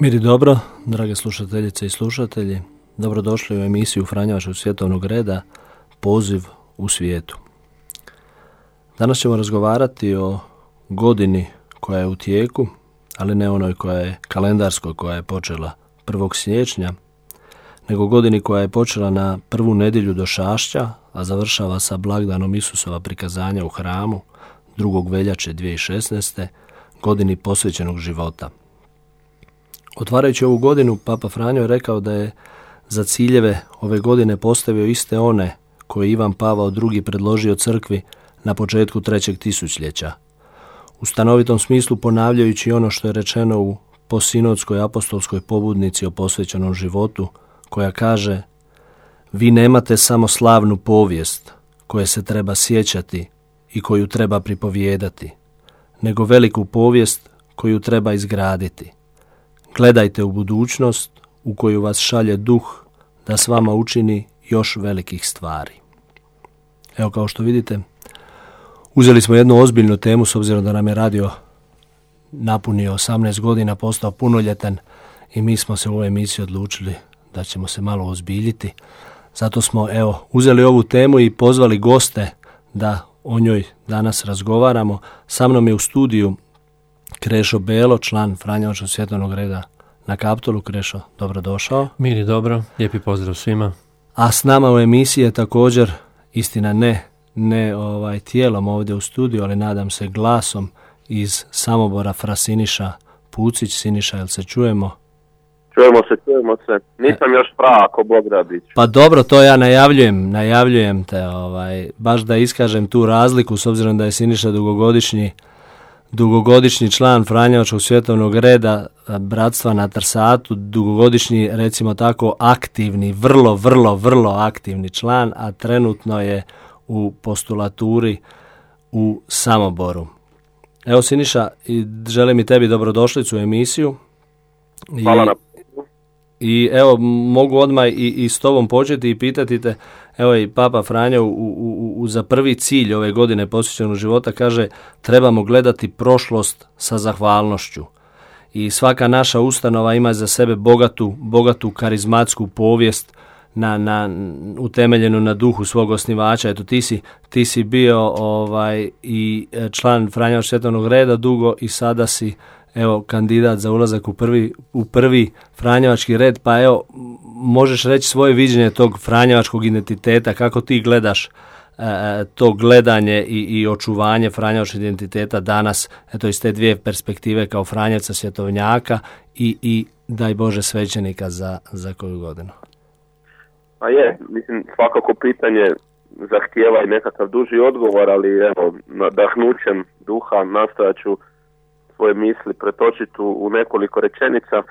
Miri dobro, drage slušateljice i slušatelji, dobrodošli u emisiju Franjevačkog svjetovnog reda Poziv u svijetu. Danas ćemo razgovarati o godini koja je u tijeku, ali ne onoj koja je kalendarskoj koja je počela 1. siječnja, nego godini koja je počela na prvu nedjelju do Šašća, a završava sa blagdanom Isusova prikazanja u hramu 2. veljače 2016. godini posvećenog života. Otvarajući ovu godinu, Papa Franjo je rekao da je za ciljeve ove godine postavio iste one koje Ivan Pavao II. predložio crkvi na početku trećeg tisućljeća. U stanovitom smislu ponavljajući ono što je rečeno u posinodskoj apostolskoj pobudnici o posvećenom životu, koja kaže Vi nemate samo slavnu povijest koje se treba sjećati i koju treba pripovijedati, nego veliku povijest koju treba izgraditi. Gledajte u budućnost u koju vas šalje duh da s vama učini još velikih stvari. Evo kao što vidite, uzeli smo jednu ozbiljnu temu s obzirom da nam je radio napunio 18 godina, postao punoljetan i mi smo se u ovoj emisiji odlučili da ćemo se malo ozbiljiti. Zato smo evo uzeli ovu temu i pozvali goste da o njoj danas razgovaramo. Sa mnom je u studiju Krešo Belo, član Franjevačkog svjetovnog reda na Kaptolu. Krešo, dobrodošao. Miri, dobro, lijepi pozdrav svima. A s nama u emisiji je također, istina ne, ne ovaj tijelom ovdje u studiju, ali nadam se glasom iz Samobora Frasiniša Pucić. Siniša, jel se čujemo? Čujemo se, čujemo se. Nisam još prav ako Bog da Pa dobro, to ja najavljujem, najavljujem te, ovaj, baš da iskažem tu razliku s obzirom da je Siniša dugogodišnji dugogodišnji član Franjevačkog svjetovnog reda bratstva na Trsatu, dugogodišnji recimo tako aktivni, vrlo, vrlo, vrlo aktivni član, a trenutno je u postulaturi u Samoboru. Evo Siniša, želim i tebi dobrodošlicu u emisiju. Hvala na i evo, mogu odmah i, i s tobom početi i pitati te, evo i Papa Franjo u, u, u, za prvi cilj ove godine posvećenog života kaže trebamo gledati prošlost sa zahvalnošću. I svaka naša ustanova ima za sebe bogatu, bogatu karizmatsku povijest na, na, utemeljenu na duhu svog osnivača. Eto, ti si, ti si bio ovaj, i član Franjeva svjetovnog reda dugo i sada si evo kandidat za ulazak u prvi, u prvi Franjevački red, pa evo možeš reći svoje viđenje tog Franjevačkog identiteta, kako ti gledaš e, to gledanje i, i očuvanje Franjevačkog identiteta danas, eto iz te dvije perspektive kao Franjevca svjetovnjaka i, i daj Bože svećenika za, za koju godinu. Pa je, mislim svakako pitanje zahtijeva i nekakav duži odgovor, ali evo, nadahnućem duha nastojat ću svoje misli pretočiti u, nekoliko rečenica. E,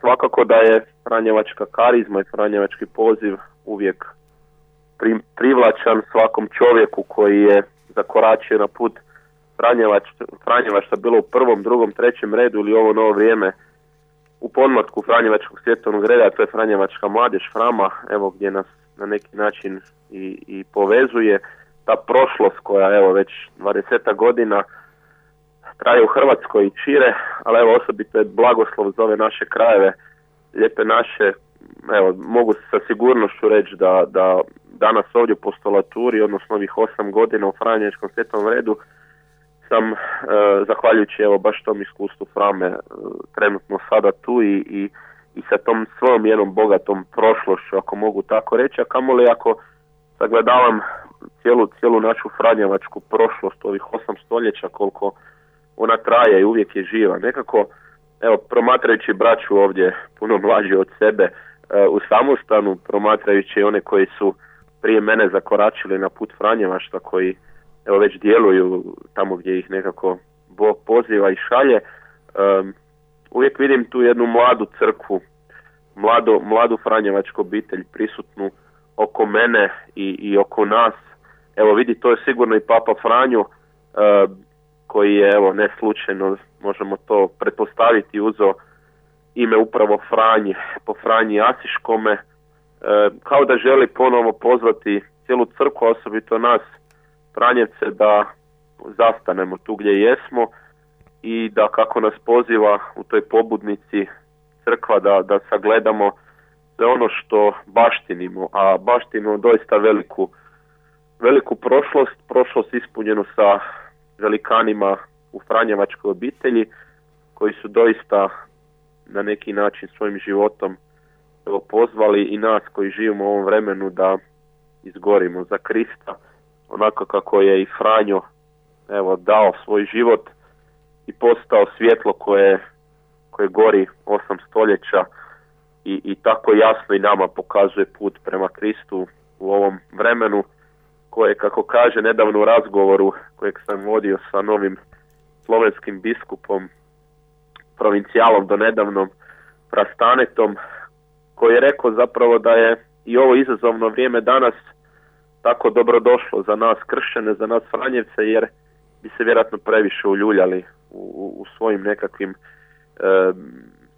svakako da je Franjevačka karizma i Franjevački poziv uvijek pri, privlačan svakom čovjeku koji je zakoračio na put Franjevač, Franjevačta bilo u prvom, drugom, trećem redu ili ovo novo vrijeme u podmatku Franjevačkog svjetovnog reda, to je Franjevačka mladež Frama, evo gdje nas na neki način i, i povezuje ta prošlost koja evo već 20 godina traje u Hrvatskoj i šire, ali evo osobito je blagoslov za ove naše krajeve, lijepe naše, evo mogu sa sigurnošću reći da, da danas ovdje u postolaturi, odnosno ovih osam godina u Franječkom svjetovnom redu, sam e, zahvaljujući evo baš tom iskustvu Frame e, trenutno sada tu i, i, i sa tom svojom jednom bogatom prošlošću, ako mogu tako reći, a kamoli ako sagledavam cijelu, cijelu našu franjevačku prošlost ovih osam stoljeća koliko ona traje i uvijek je živa. Nekako, evo, promatrajući braću ovdje puno mlađi od sebe e, u samostanu, promatrajući one koji su prije mene zakoračili na put Franjevašta, koji evo već djeluju tamo gdje ih nekako Bog poziva i šalje, um, uvijek vidim tu jednu mladu crkvu, mlado, mladu Franjevačku obitelj prisutnu oko mene i, i oko nas. Evo vidi, to je sigurno i Papa Franju, koji je evo ne slučajno možemo to pretpostaviti uzo ime upravo Franji po Franji Asiškome. E, kao da želi ponovo pozvati cijelu crkvu osobito nas Franjevce da zastanemo tu gdje jesmo i da kako nas poziva u toj pobudnici crkva da, da sagledamo sve ono što baštinimo, a baštinimo doista veliku, veliku prošlost, prošlost ispunjenu sa velikanima u Franjevačkoj obitelji koji su doista na neki način svojim životom pozvali i nas koji živimo u ovom vremenu da izgorimo za Krista, onako kako je i Franjo evo, dao svoj život i postao svjetlo koje, koje gori osam stoljeća i, i tako jasno i nama pokazuje put prema Kristu u ovom vremenu koje, kako kaže nedavno u razgovoru kojeg sam vodio sa novim slovenskim biskupom, provincijalom do nedavnom, Prastanetom, koji je rekao zapravo da je i ovo izazovno vrijeme danas tako dobro došlo za nas kršćane, za nas Franjevce, jer bi se vjerojatno previše uljuljali u, u svojim nekakvim e,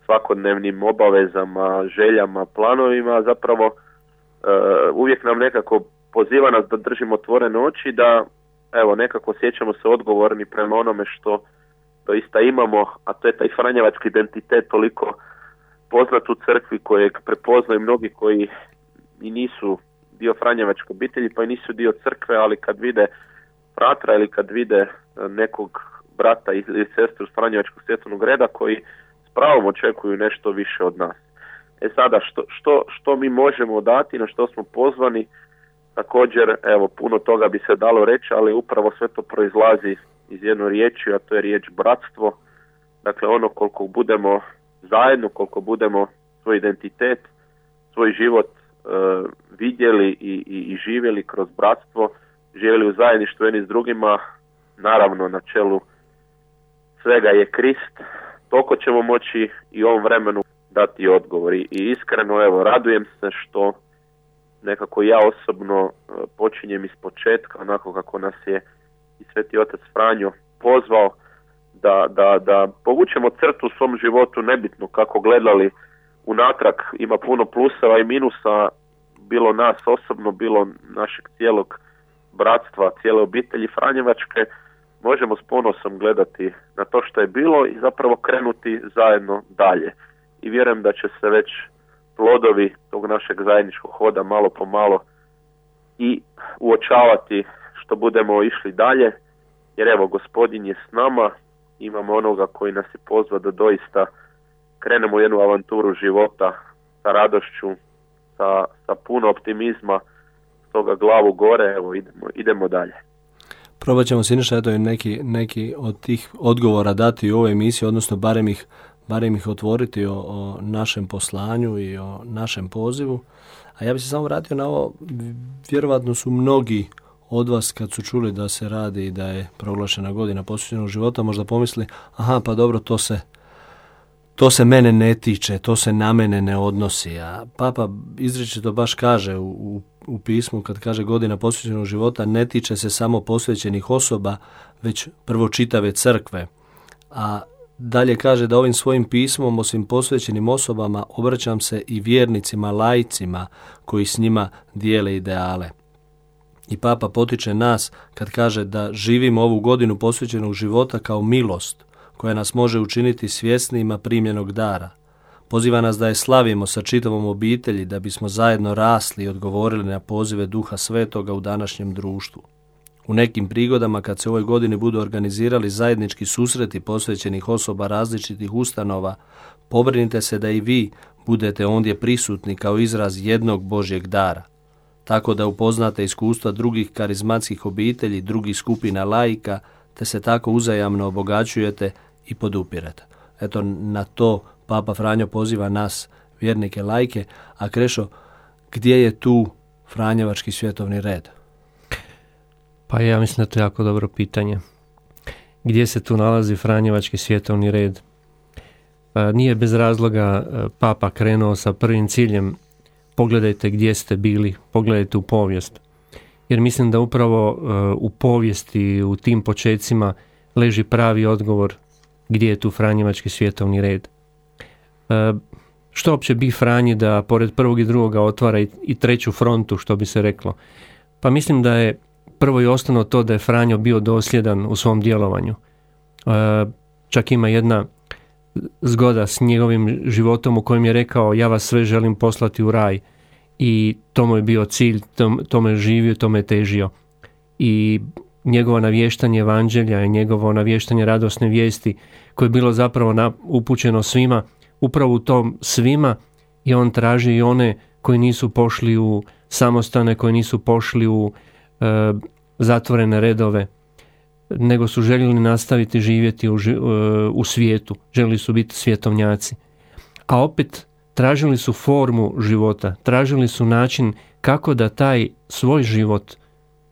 svakodnevnim obavezama, željama, planovima, zapravo e, uvijek nam nekako poziva nas da držimo otvorene oči, da evo nekako osjećamo se odgovorni prema onome što doista imamo, a to je taj franjevački identitet toliko poznat u crkvi kojeg prepoznaju mnogi koji i nisu dio franjevačke obitelji pa i nisu dio crkve, ali kad vide fratra ili kad vide e, nekog brata ili sestru franjevačkog svjetovnog reda koji s pravom očekuju nešto više od nas. E sada, što, što, što mi možemo dati, na što smo pozvani, također, evo, puno toga bi se dalo reći, ali upravo sve to proizlazi iz jedne riječi, a to je riječ bratstvo. Dakle, ono koliko budemo zajedno, koliko budemo svoj identitet, svoj život e, vidjeli i, i, i živjeli kroz bratstvo, živjeli u zajedništvu jedni s drugima, naravno na čelu svega je Krist, toliko ćemo moći i ovom vremenu dati odgovor. I, I iskreno, evo, radujem se što nekako ja osobno e, počinjem iz početka, onako kako nas je i Sveti Otac Franjo pozvao da, da, da povučemo crtu u svom životu, nebitno kako gledali unatrag, ima puno pluseva i minusa, bilo nas osobno, bilo našeg cijelog bratstva, cijele obitelji Franjevačke, možemo s ponosom gledati na to što je bilo i zapravo krenuti zajedno dalje. I vjerujem da će se već plodovi tog našeg zajedničkog hoda malo po malo i uočavati što budemo išli dalje, jer evo gospodin je s nama, imamo onoga koji nas je pozvao da doista krenemo u jednu avanturu života sa radošću, sa, sa puno optimizma, stoga glavu gore, evo idemo, idemo dalje. Probat ćemo Siniša eto neki, neki od tih odgovora dati u ovoj emisiji, odnosno barem ih, barem ih otvoriti o, o našem poslanju i o našem pozivu. A ja bih se samo vratio na ovo, vjerovatno su mnogi od vas kad su čuli da se radi i da je proglašena godina posvećenog života, možda pomisli, aha, pa dobro, to se to se mene ne tiče, to se na mene ne odnosi. A papa izričito baš kaže u, u, u pismu kad kaže godina posvećenog života ne tiče se samo posvećenih osoba, već prvo čitave crkve. A dalje kaže da ovim svojim pismom osim posvećenim osobama obraćam se i vjernicima, lajcima koji s njima dijele ideale. I papa potiče nas kad kaže da živimo ovu godinu posvećenog života kao milost, koja nas može učiniti svjesnijima primljenog dara. Poziva nas da je slavimo sa čitavom obitelji da bismo zajedno rasli i odgovorili na pozive Duha Svetoga u današnjem društvu. U nekim prigodama kad se u ovoj godini budu organizirali zajednički susreti posvećenih osoba različitih ustanova, pobrinite se da i vi budete ondje prisutni kao izraz jednog Božjeg dara – tako da upoznate iskustva drugih karizmatskih obitelji, drugih skupina laika, te se tako uzajamno obogaćujete i podupirate. Eto, na to Papa Franjo poziva nas, vjernike lajke, a Krešo, gdje je tu Franjevački svjetovni red? Pa ja mislim da to je jako dobro pitanje. Gdje se tu nalazi Franjevački svjetovni red? Pa nije bez razloga e, Papa krenuo sa prvim ciljem pogledajte gdje ste bili, pogledajte u povijest. Jer mislim da upravo uh, u povijesti, u tim počecima leži pravi odgovor gdje je tu Franjevački svjetovni red. Što opće bi Franji da pored prvog i drugoga otvara i, treću frontu, što bi se reklo? Pa mislim da je prvo i osnovno to da je Franjo bio dosljedan u svom djelovanju. Uh, čak ima jedna zgoda s njegovim životom u kojem je rekao ja vas sve želim poslati u raj i to mu je bio cilj, to me je živio, to je težio. I njegovo navještanje evanđelja i njegovo navještanje radosne vijesti koje je bilo zapravo upućeno svima, upravo u tom svima i on traži i one koji nisu pošli u samostane, koji nisu pošli u e, zatvorene redove, nego su željeli nastaviti živjeti u, e, u svijetu, željeli su biti svjetovnjaci. A opet tražili su formu života, tražili su način kako da taj svoj život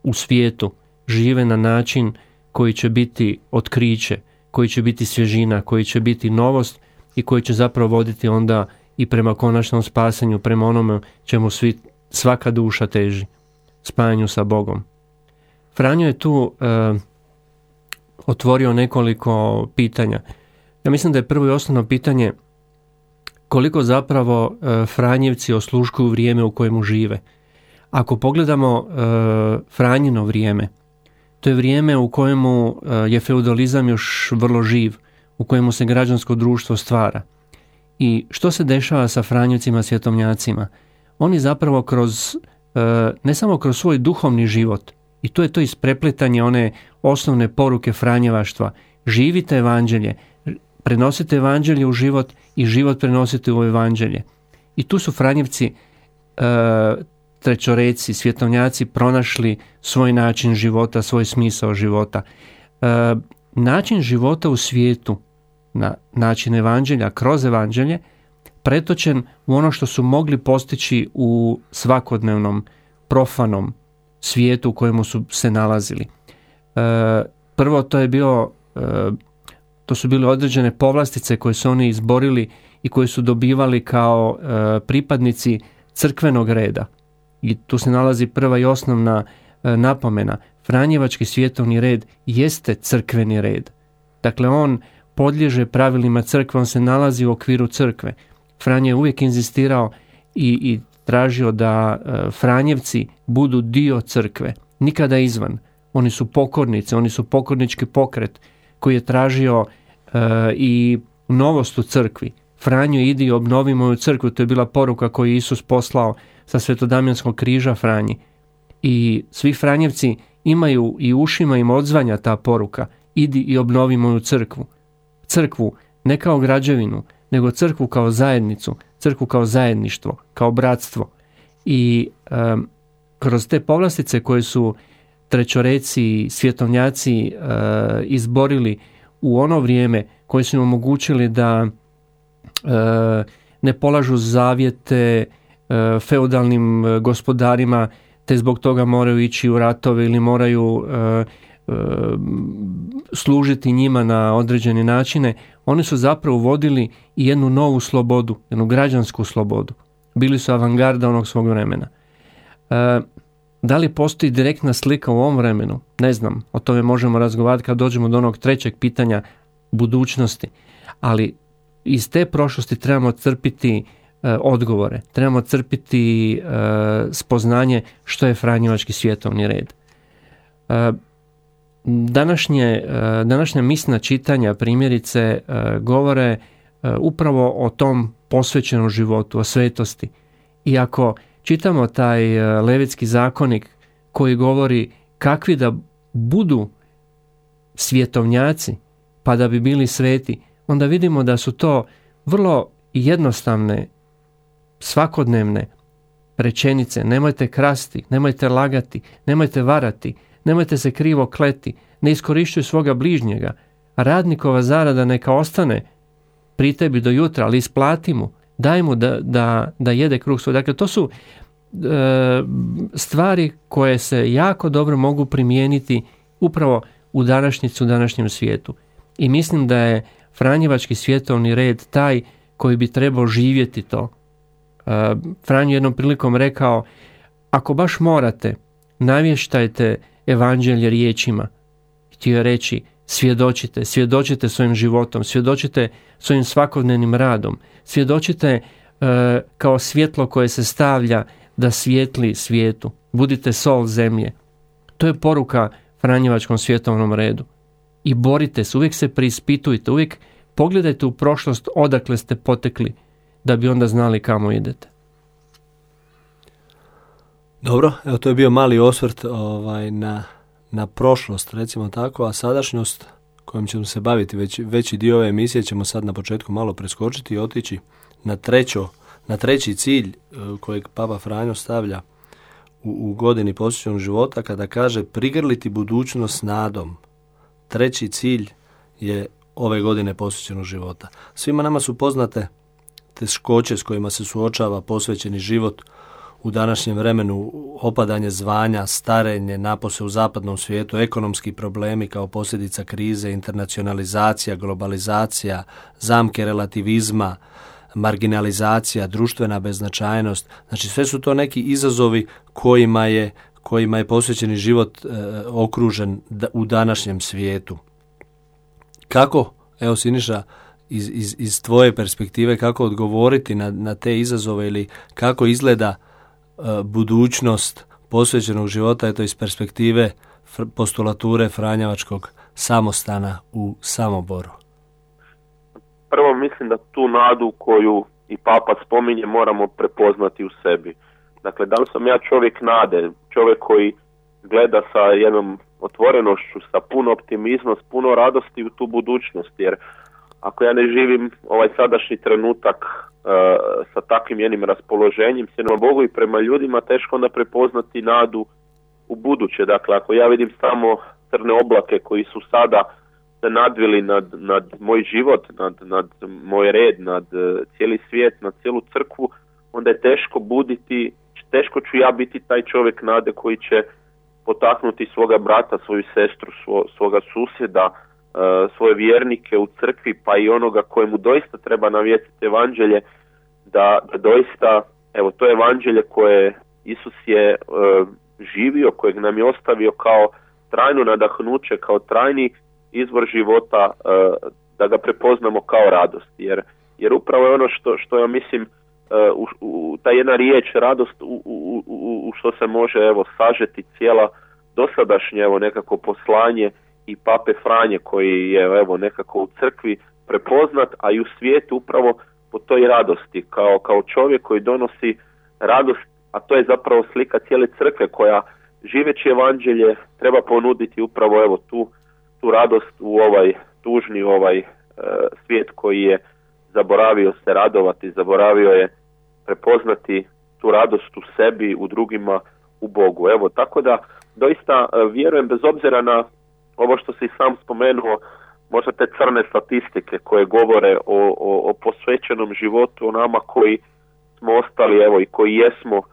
u svijetu žive na način koji će biti otkriće, koji će biti svježina, koji će biti novost i koji će zapravo voditi onda i prema konačnom spasanju, prema onome čemu svi, svaka duša teži, spajanju sa Bogom. Franjo je tu e, otvorio nekoliko pitanja. Ja mislim da je prvo i osnovno pitanje koliko zapravo e, Franjevci osluškuju vrijeme u kojemu žive. Ako pogledamo e, Franjino vrijeme, to je vrijeme u kojemu e, je feudalizam još vrlo živ, u kojemu se građansko društvo stvara. I što se dešava sa Franjevcima svjetovnjacima? Oni zapravo kroz, ne samo kroz svoj duhovni život, i to je to isprepletanje one osnovne poruke Franjevaštva, živite evanđelje, prenosite evanđelje u život i život prenosite u evanđelje. I tu su Franjevci, e, trećoreci, svjetovnjaci pronašli svoj način života, svoj smisao života. E, način života u svijetu, na način evanđelja, kroz evanđelje, pretočen u ono što su mogli postići u svakodnevnom, profanom svijetu u kojemu su se nalazili. E, prvo to je bilo e, to su bile određene povlastice koje su oni izborili i koje su dobivali kao e, pripadnici crkvenog reda. I tu se nalazi prva i osnovna e, napomena. Franjevački svjetovni red jeste crkveni red. Dakle, on podliježe pravilima crkve, on se nalazi u okviru crkve. Franje je uvijek inzistirao i, i tražio da e, Franjevci budu dio crkve, nikada izvan. Oni su pokornice, oni su pokornički pokret koji je tražio e, i novost u crkvi. Franjo idi obnovi moju crkvu, to je bila poruka koju je Isus poslao sa svetodamjanskog križa Franji. I svi Franjevci imaju i ušima im odzvanja ta poruka, idi i obnovi moju crkvu. Crkvu ne kao građevinu, nego crkvu kao zajednicu, crkvu kao zajedništvo, kao bratstvo. I kroz te povlastice koje su trećoreci, svjetovnjaci uh, izborili u ono vrijeme koje su im omogućili da uh, ne polažu zavjete uh, feudalnim gospodarima te zbog toga moraju ići u ratove ili moraju služiti njima na određene načine, oni su zapravo uvodili i jednu novu slobodu, jednu građansku slobodu. Bili su avangarda onog svog vremena. Da li postoji direktna slika u ovom vremenu? Ne znam, o tome možemo razgovarati kad dođemo do onog trećeg pitanja budućnosti. Ali iz te prošlosti trebamo crpiti e, odgovore, trebamo crpiti e, spoznanje što je Franjevački svjetovni red. E, današnje, e, današnja misna čitanja primjerice e, govore upravo o tom posvećenom životu, o svetosti. Iako čitamo taj e, Levitski zakonik koji govori kakvi da budu svjetovnjaci pa da bi bili sveti, onda vidimo da su to vrlo jednostavne, svakodnevne rečenice. Nemojte krasti, nemojte lagati, nemojte varati, nemojte se krivo kleti, ne iskorišćuj svoga bližnjega, radnikova zarada neka ostane pri tebi do jutra, ali isplati mu, daj mu da, da, da jede kruh svoj. Dakle, to su e, stvari koje se jako dobro mogu primijeniti upravo u današnjicu, u današnjem svijetu. I mislim da je Franjevački svjetovni red taj koji bi trebao živjeti to. E, Franjo jednom prilikom rekao, ako baš morate, navještajte evanđelje riječima. Htio je reći, svjedočite, svjedočite svojim životom, svjedočite svojim svakodnevnim radom, svjedočite e, kao svjetlo koje se stavlja da svijetli svijetu. Budite sol zemlje. To je poruka Franjevačkom svjetovnom redu. i borite se, uvijek se preispitujte, uvijek pogledajte u prošlost odakle ste potekli, da bi onda znali kamo idete. Dobro, evo to je bio mali osvrt ovaj, na, na prošlost, recimo tako, a sadašnjost kojom ćemo se baviti već, veći dio ove emisije ćemo sad na početku malo preskočiti i otići na, trećo, na treći cilj e, kojeg Papa Franjo stavlja u, u godini posjećenog života kada kaže prigrliti budućnost nadom. Treći cilj je ove godine posvećenog života. Svima nama su poznate teškoće s kojima se suočava posvećeni život u današnjem vremenu opadanje zvanja, starenje, napose u zapadnom svijetu, ekonomski problemi kao posljedica krize, internacionalizacija, globalizacija, zamke relativizma, marginalizacija, društvena beznačajnost. Znači sve su to neki izazovi kojima je, kojima je posvećeni život e, okružen u današnjem svijetu. Kako, evo Siniša, iz, iz, iz tvoje perspektive, kako odgovoriti na, na te izazove ili kako izgleda budućnost posvećenog života, eto iz perspektive postulature Franjevačkog samostana u Samoboru? Prvo mislim da tu nadu koju i papa spominje moramo prepoznati u sebi. Dakle, da li sam ja čovjek nade, čovjek koji gleda sa jednom otvorenošću, sa puno optimizma, s puno radosti u tu budućnost, jer ako ja ne živim ovaj sadašnji trenutak E, sa takvim jednim raspoloženjem se na Bogu i prema ljudima teško onda prepoznati nadu u buduće. Dakle, ako ja vidim samo crne oblake koji su sada se nadvili nad, nad moj život, nad, nad moj red, nad e, cijeli svijet, nad cijelu crkvu, onda je teško buditi, teško ću ja biti taj čovjek nade koji će potaknuti svoga brata, svoju sestru, svo, svoga susjeda, svoje vjernike u crkvi pa i onoga kojemu doista treba navijestiti evanđelje da, da doista evo to evanđelje koje Isus je e, živio, kojeg nam je ostavio kao trajno nadahnuće, kao trajni izvor života e, da ga prepoznamo kao radost. Jer, jer upravo je ono što, što ja mislim u, u, ta jedna riječ radost u, u, što se može evo sažeti cijela dosadašnje evo nekako poslanje i pape Franje koji je evo nekako u crkvi prepoznat, a i u svijetu upravo po toj radosti, kao, kao čovjek koji donosi radost, a to je zapravo slika cijele crkve koja živeći evanđelje treba ponuditi upravo evo tu, tu radost u ovaj tužni ovaj e, svijet koji je zaboravio se radovati, zaboravio je prepoznati tu radost u sebi, u drugima, u Bogu. Evo, tako da doista e, vjerujem bez obzira na ovo što si sam spomenuo, možda te crne statistike koje govore o, o, o posvećenom životu, o nama koji smo ostali, evo i koji jesmo uh,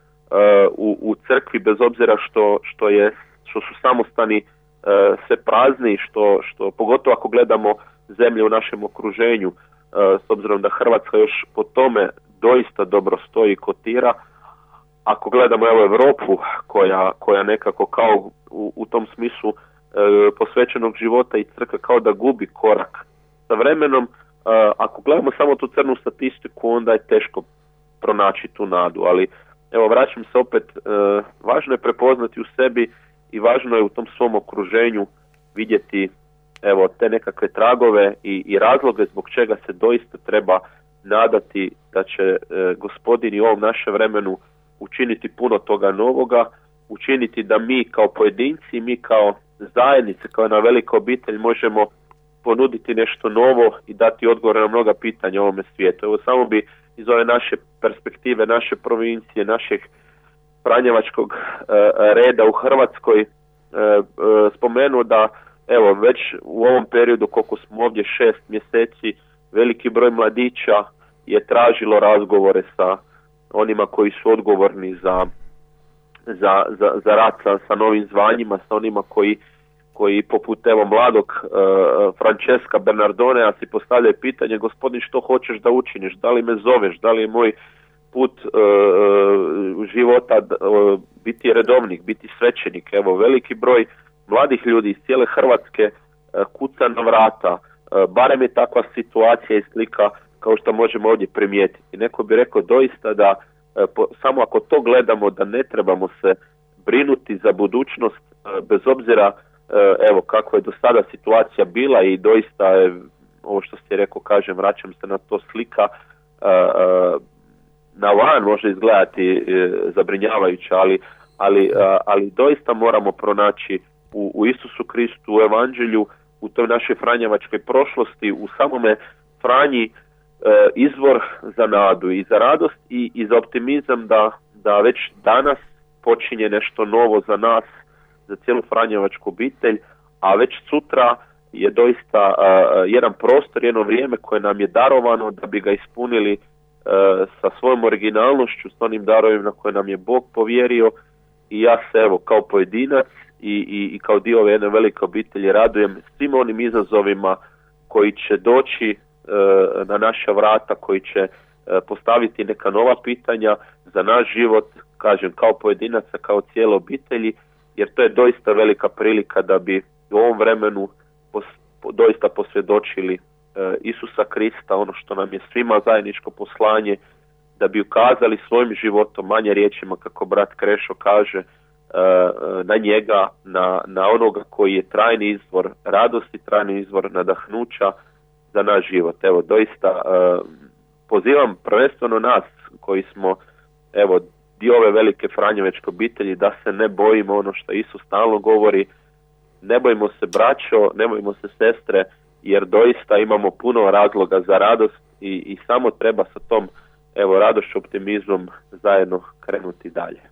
u, u crkvi bez obzira što, što je što su samostani uh, se prazni, što, što pogotovo ako gledamo zemlje u našem okruženju, uh, s obzirom da Hrvatska još po tome doista dobro stoji i kotira, ako gledamo evo Europu koja, koja nekako kao u, u tom smislu posvećenog života i crkve kao da gubi korak sa vremenom. E, ako gledamo samo tu crnu statistiku, onda je teško pronaći tu nadu, ali evo vraćam se opet, e, važno je prepoznati u sebi i važno je u tom svom okruženju vidjeti evo te nekakve tragove i, i razloge zbog čega se doista treba nadati da će e, gospodin i ovom našem vremenu učiniti puno toga novoga, učiniti da mi kao pojedinci, mi kao zajednice, kao na velika obitelj možemo ponuditi nešto novo i dati odgovor na mnoga pitanja u ovome svijetu. Evo samo bi iz ove naše perspektive, naše provincije, našeg pranjevačkog e, reda u Hrvatskoj e, e, spomenuo da evo već u ovom periodu koliko smo ovdje šest mjeseci veliki broj mladića je tražilo razgovore sa onima koji su odgovorni za za, za, za rad sa, sa novim zvanjima, sa onima koji koji poput evo mladog uh, Francesca Bernardone si postavlja pitanje gospodin što hoćeš da učiniš, da li me zoveš, da li je moj put uh, života uh, biti redovnik, biti svećenik. Evo veliki broj mladih ljudi iz cijele Hrvatske kuca na vrata, barem je takva situacija i slika kao što možemo ovdje primijetiti. Neko bi rekao doista da po, samo ako to gledamo da ne trebamo se brinuti za budućnost bez obzira evo kako je do sada situacija bila i doista je ovo što ste rekao kažem vraćam se na to slika na van može izgledati zabrinjavajuće ali, ali, ali doista moramo pronaći u, u Isusu Kristu u Evanđelju u toj našoj Franjevačkoj prošlosti u samome Franji izvor za nadu i za radost i, i za optimizam da, da već danas počinje nešto novo za nas za cijelu Franjevačku obitelj, a već sutra je doista jedan prostor, jedno vrijeme koje nam je darovano da bi ga ispunili sa svojom originalnošću, s onim darovima koje nam je Bog povjerio. I ja se evo kao pojedinac i, i, i kao dio ove jedne velike obitelji radujem svim onim izazovima koji će doći na naša vrata, koji će postaviti neka nova pitanja za naš život, kažem kao pojedinaca, kao cijele obitelji jer to je doista velika prilika da bi u ovom vremenu pos, doista posvjedočili e, Isusa Krista, ono što nam je svima zajedničko poslanje, da bi ukazali svojim životom, manje riječima kako brat Krešo kaže, e, na njega, na, na onoga koji je trajni izvor radosti, trajni izvor nadahnuća za naš život. Evo, doista e, pozivam prvenstveno nas koji smo evo dio ove velike Franjevečke obitelji da se ne bojimo ono što Isus stalno govori, ne bojimo se braćo, ne bojimo se sestre, jer doista imamo puno razloga za radost i, i samo treba sa tom evo radošću optimizmom zajedno krenuti dalje.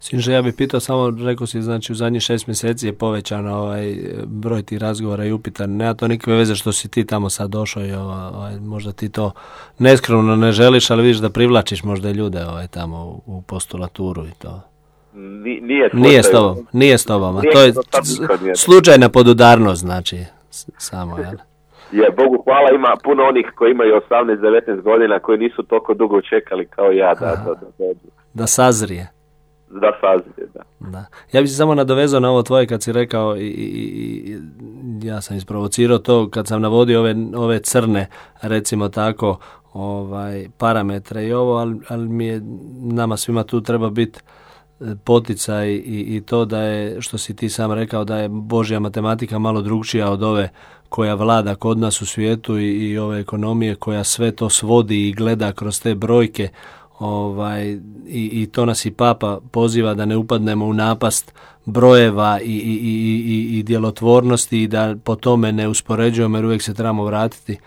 Sinže, ja bih pitao samo, rekao si, znači u zadnjih šest mjeseci je povećan ovaj broj tih razgovora i upita. Nema to nikakve veze što si ti tamo sad došao i ovaj, možda ti to neskromno ne želiš, ali vidiš da privlačiš možda i ljude ovaj, tamo u, postulaturu i to. nije, nije s tobom, nije s tobom, a to je slučajna podudarnost, znači, samo, jel? Je, Bogu hvala, ima puno onih koji imaju 18-19 godina koji nisu toliko dugo čekali kao ja da, da, da, da, da sazrije da sazrije, da. da. Ja bih se samo nadovezao na ovo tvoje kad si rekao i, i, ja sam isprovocirao to kad sam navodio ove, ove crne, recimo tako, ovaj parametre i ovo, ali, ali mi je, nama svima tu treba biti e, poticaj i, i to da je, što si ti sam rekao, da je Božja matematika malo drugčija od ove koja vlada kod nas u svijetu i, i ove ekonomije koja sve to svodi i gleda kroz te brojke ovaj, i, i to nas i papa poziva da ne upadnemo u napast brojeva i, i, i, i djelotvornosti i da po tome ne uspoređujemo jer uvijek se trebamo vratiti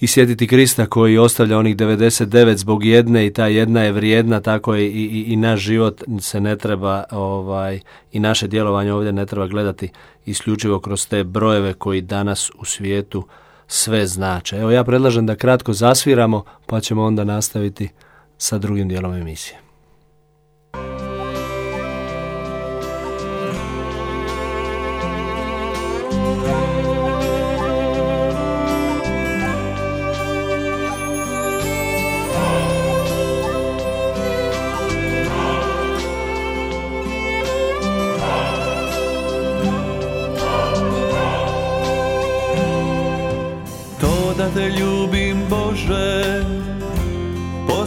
i sjetiti Krista koji ostavlja onih 99 zbog jedne i ta jedna je vrijedna, tako je i, i, i naš život se ne treba ovaj, i naše djelovanje ovdje ne treba gledati isključivo kroz te brojeve koji danas u svijetu sve znače. Evo ja predlažem da kratko zasviramo pa ćemo onda nastaviti sa drugim dijelom emisije.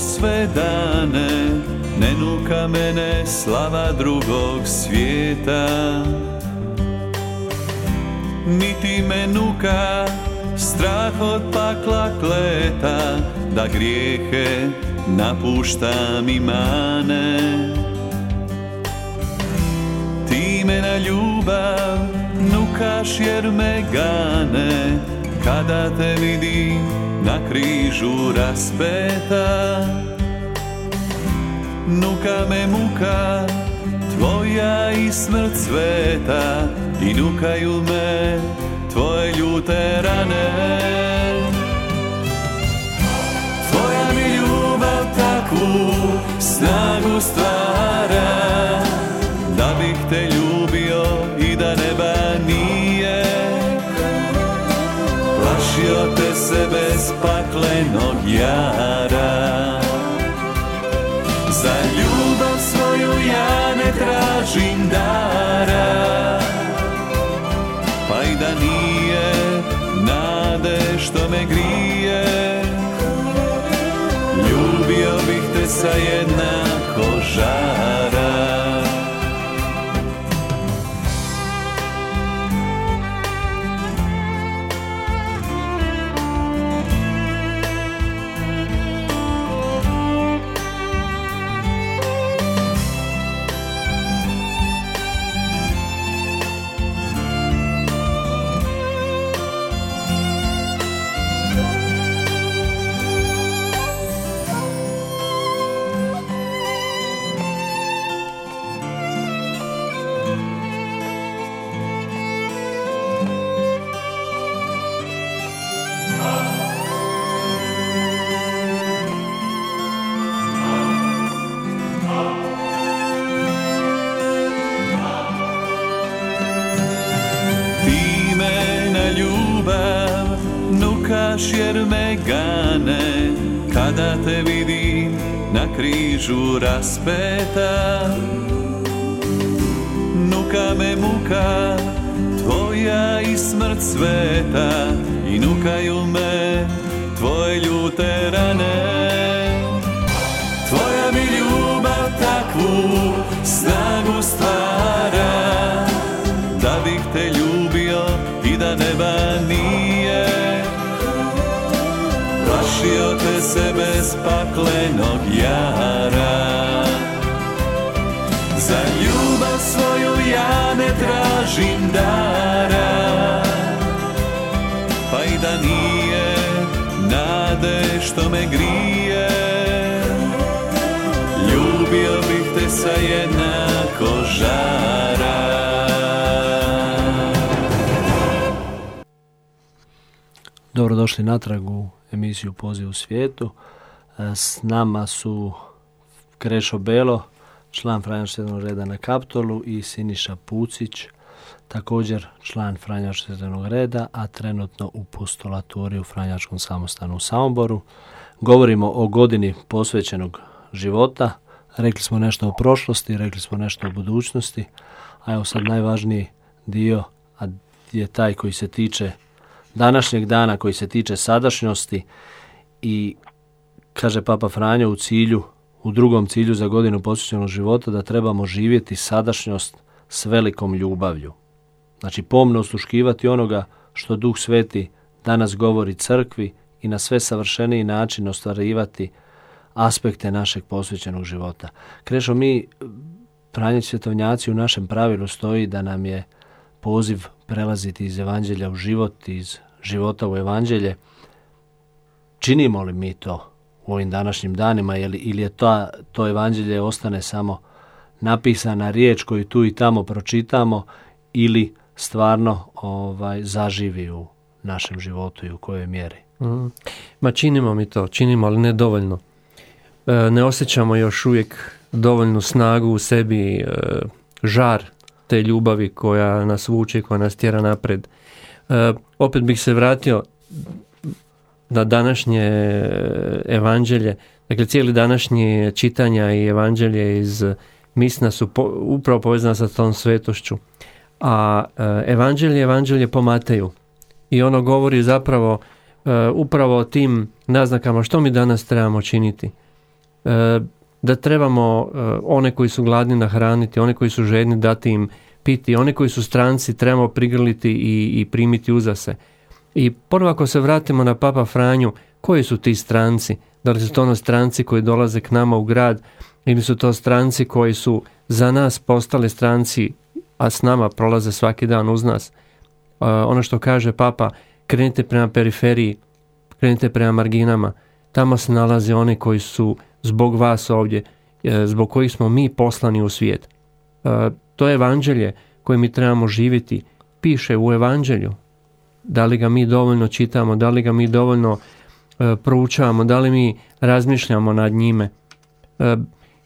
Sve dane Ne nuka mene slava drugog svijeta. Niti me nuka strah od pakla kleta Da grijehe napuštam i mane. Ti me na ljubav nukaš jer me gane Kada te vidim na križu raspeta. Nuka me muka tvoja i smrt sveta I nukaju me tvoje ljute rane. Tvoja mi ljubav takvu snagu stvara Da bih te ljubio Te se bez paklenog jara. Za ljubav svoju ja ne tražim dara. Pa i da nije nade što me grije. Ljubio bih te sa jednako žara čuvaš jer me gane. Kada te vidim na križu raspeta. Nuka me muka Tvoja i smrt sveta. I nukaju me Tvoje ljute rane. Tvoja mi ljubav takvu snagu stvara. Da bih te ljubio i da neba nije Plašio te se bez paklenog jara. Za ljubav svoju ja ne tražim dara. Pa i da nije nade što me grije. Ljubio bih te sa jednako žara Dobrodošli natrag u emisiju Poziv u svijetu. E, S nama su Krešo Belo, član Franjačkog reda na Kaptolu i Siniša Pucić, također član Franjačkog reda, a trenutno u postolaturi u Franjačkom samostanu u Samoboru. Govorimo o godini posvećenog života. Rekli smo nešto o prošlosti, rekli smo nešto o budućnosti, a evo sad najvažniji dio a je taj koji se tiče današnjeg dana, koji se tiče sadašnjosti i kaže Papa Franjo u cilju, u drugom cilju za godinu posvećenog života da trebamo živjeti sadašnjost s velikom ljubavlju. Znači pomno osluškivati onoga što Duh Sveti danas govori crkvi i na sve savršeniji način ostvarivati aspekte našeg posvećenog života. Krešo, mi, pranjeć svjetovnjaci, u našem pravilu stoji da nam je poziv prelaziti iz evanđelja u život, iz života u evanđelje. Činimo li mi to u ovim današnjim danima ili, je to, to evanđelje ostane samo napisana riječ koju tu i tamo pročitamo ili stvarno ovaj zaživi u našem životu i u kojoj mjeri? Mm. Ma činimo mi to, činimo, ali ne dovoljno. E, ne osjećamo još uvijek dovoljnu snagu u sebi, e, žar te ljubavi koja nas vuče, koja nas tjera napred. E, opet bih se vratio na današnje evanđelje. Dakle, cijeli današnji čitanja i evanđelje iz Misna su po, upravo povezana sa tom svetošću. A e, evanđelje, evanđelje po Mateju. I ono govori zapravo e, upravo o tim naznakama što mi danas trebamo činiti. E, da trebamo one koji su gladni nahraniti, one koji su žedni dati im piti, one koji su stranci trebamo prigrliti i, i primiti uzase. I prvo ako se vratimo na Papa Franju, koji su ti stranci? Da li su to ono stranci koji dolaze k nama u grad ili su to stranci koji su za nas postali stranci, a s nama prolaze svaki dan uz nas? ono što kaže Papa, krenite prema periferiji, krenite prema marginama, tamo se nalaze oni koji su zbog vas ovdje, e, zbog kojih smo mi poslani u svijet. E, to evanđelje koje mi trebamo živjeti piše u evanđelju. Da li ga mi dovoljno čitamo, da li ga mi dovoljno e, proučavamo, da li mi razmišljamo nad njime.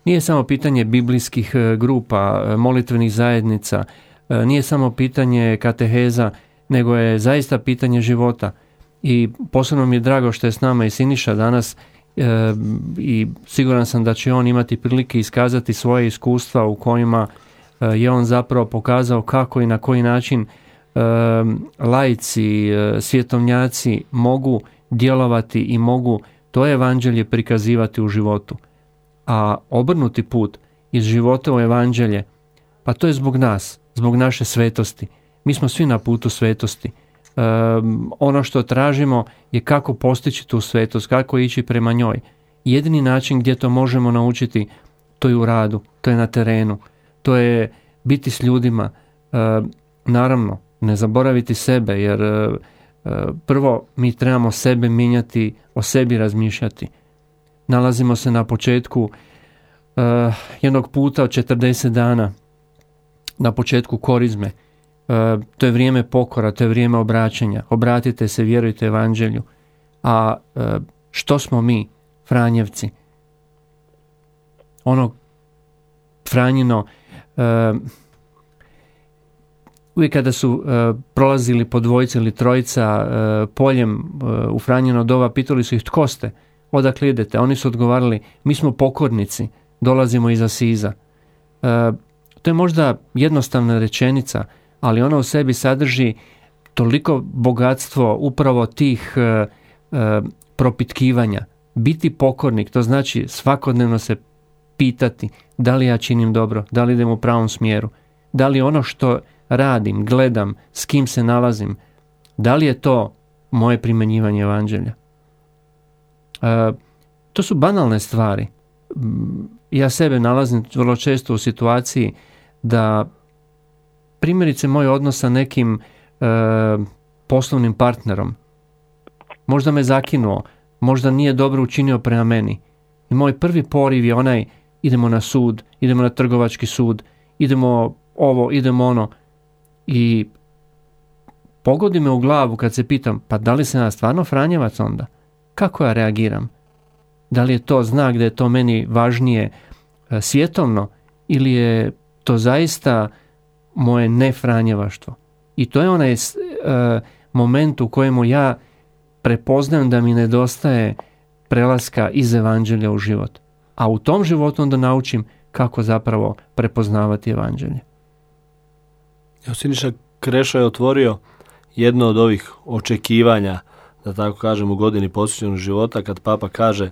Nije samo pitanje biblijskih grupa, molitvenih zajednica, nije samo pitanje kateheza, nego je zaista pitanje života. I posebno mi je drago što je s nama i Siniša danas i siguran sam da će on imati prilike iskazati svoje iskustva u kojima E, je on zapravo pokazao kako i na koji način e, laici, e, svjetovnjaci mogu djelovati i mogu to evanđelje prikazivati u životu. A obrnuti put iz života u evanđelje, pa to je zbog nas, zbog naše svetosti. Mi smo svi na putu svetosti. Ono što tražimo je kako postići tu svetost, kako ići prema njoj. Jedini način gdje to možemo naučiti, to je u radu, to je na terenu to je biti s ljudima. Naravno, ne zaboraviti sebe, jer e, e, prvo mi trebamo sebe mijenjati, o sebi razmišljati. Nalazimo se na početku jednog puta od 40 dana, na početku korizme. To je vrijeme pokora, to je vrijeme obraćanja. Obratite se, vjerujte evanđelju. A što smo mi, Franjevci? Ono Franjino uvijek kada su e, prolazili po dvojci ili trojica e, poljem u Franjeno doba, pitali su ih tko ste, odakle idete. Oni su odgovarali, mi smo pokornici, dolazimo iz Asiza. To je možda jednostavna rečenica, ali ona u sebi sadrži toliko bogatstvo upravo tih propitkivanja. Biti pokornik, to znači svakodnevno se pitati da li ja činim dobro, da li idem u pravom smjeru, da li ono što radim, gledam, s kim se nalazim, da li je to moje primjenjivanje evanđelja. E, to su banalne stvari. Ja sebe nalazim vrlo često u situaciji da primjerice moj odnos sa nekim e, poslovnim partnerom možda me zakinuo, možda nije dobro učinio prema meni. I moj prvi poriv je onaj idemo na sud, idemo na trgovački sud, idemo ovo, idemo ono. I pogodi me u glavu kad se pitam, pa da li se ja stvarno Franjevac onda? Kako ja reagiram? Da li je to znak da je to meni važnije e, svjetovno ili je to zaista moje nefranjevaštvo? I to je onaj e, moment u kojemu ja prepoznajem da mi nedostaje prelaska iz evanđelja u život. A u tom životu onda naučim kako zapravo prepoznavati evanđelje. Siniša Krešo je otvorio jedno od ovih očekivanja, da tako kažem, u godini posvećenog života, kad papa kaže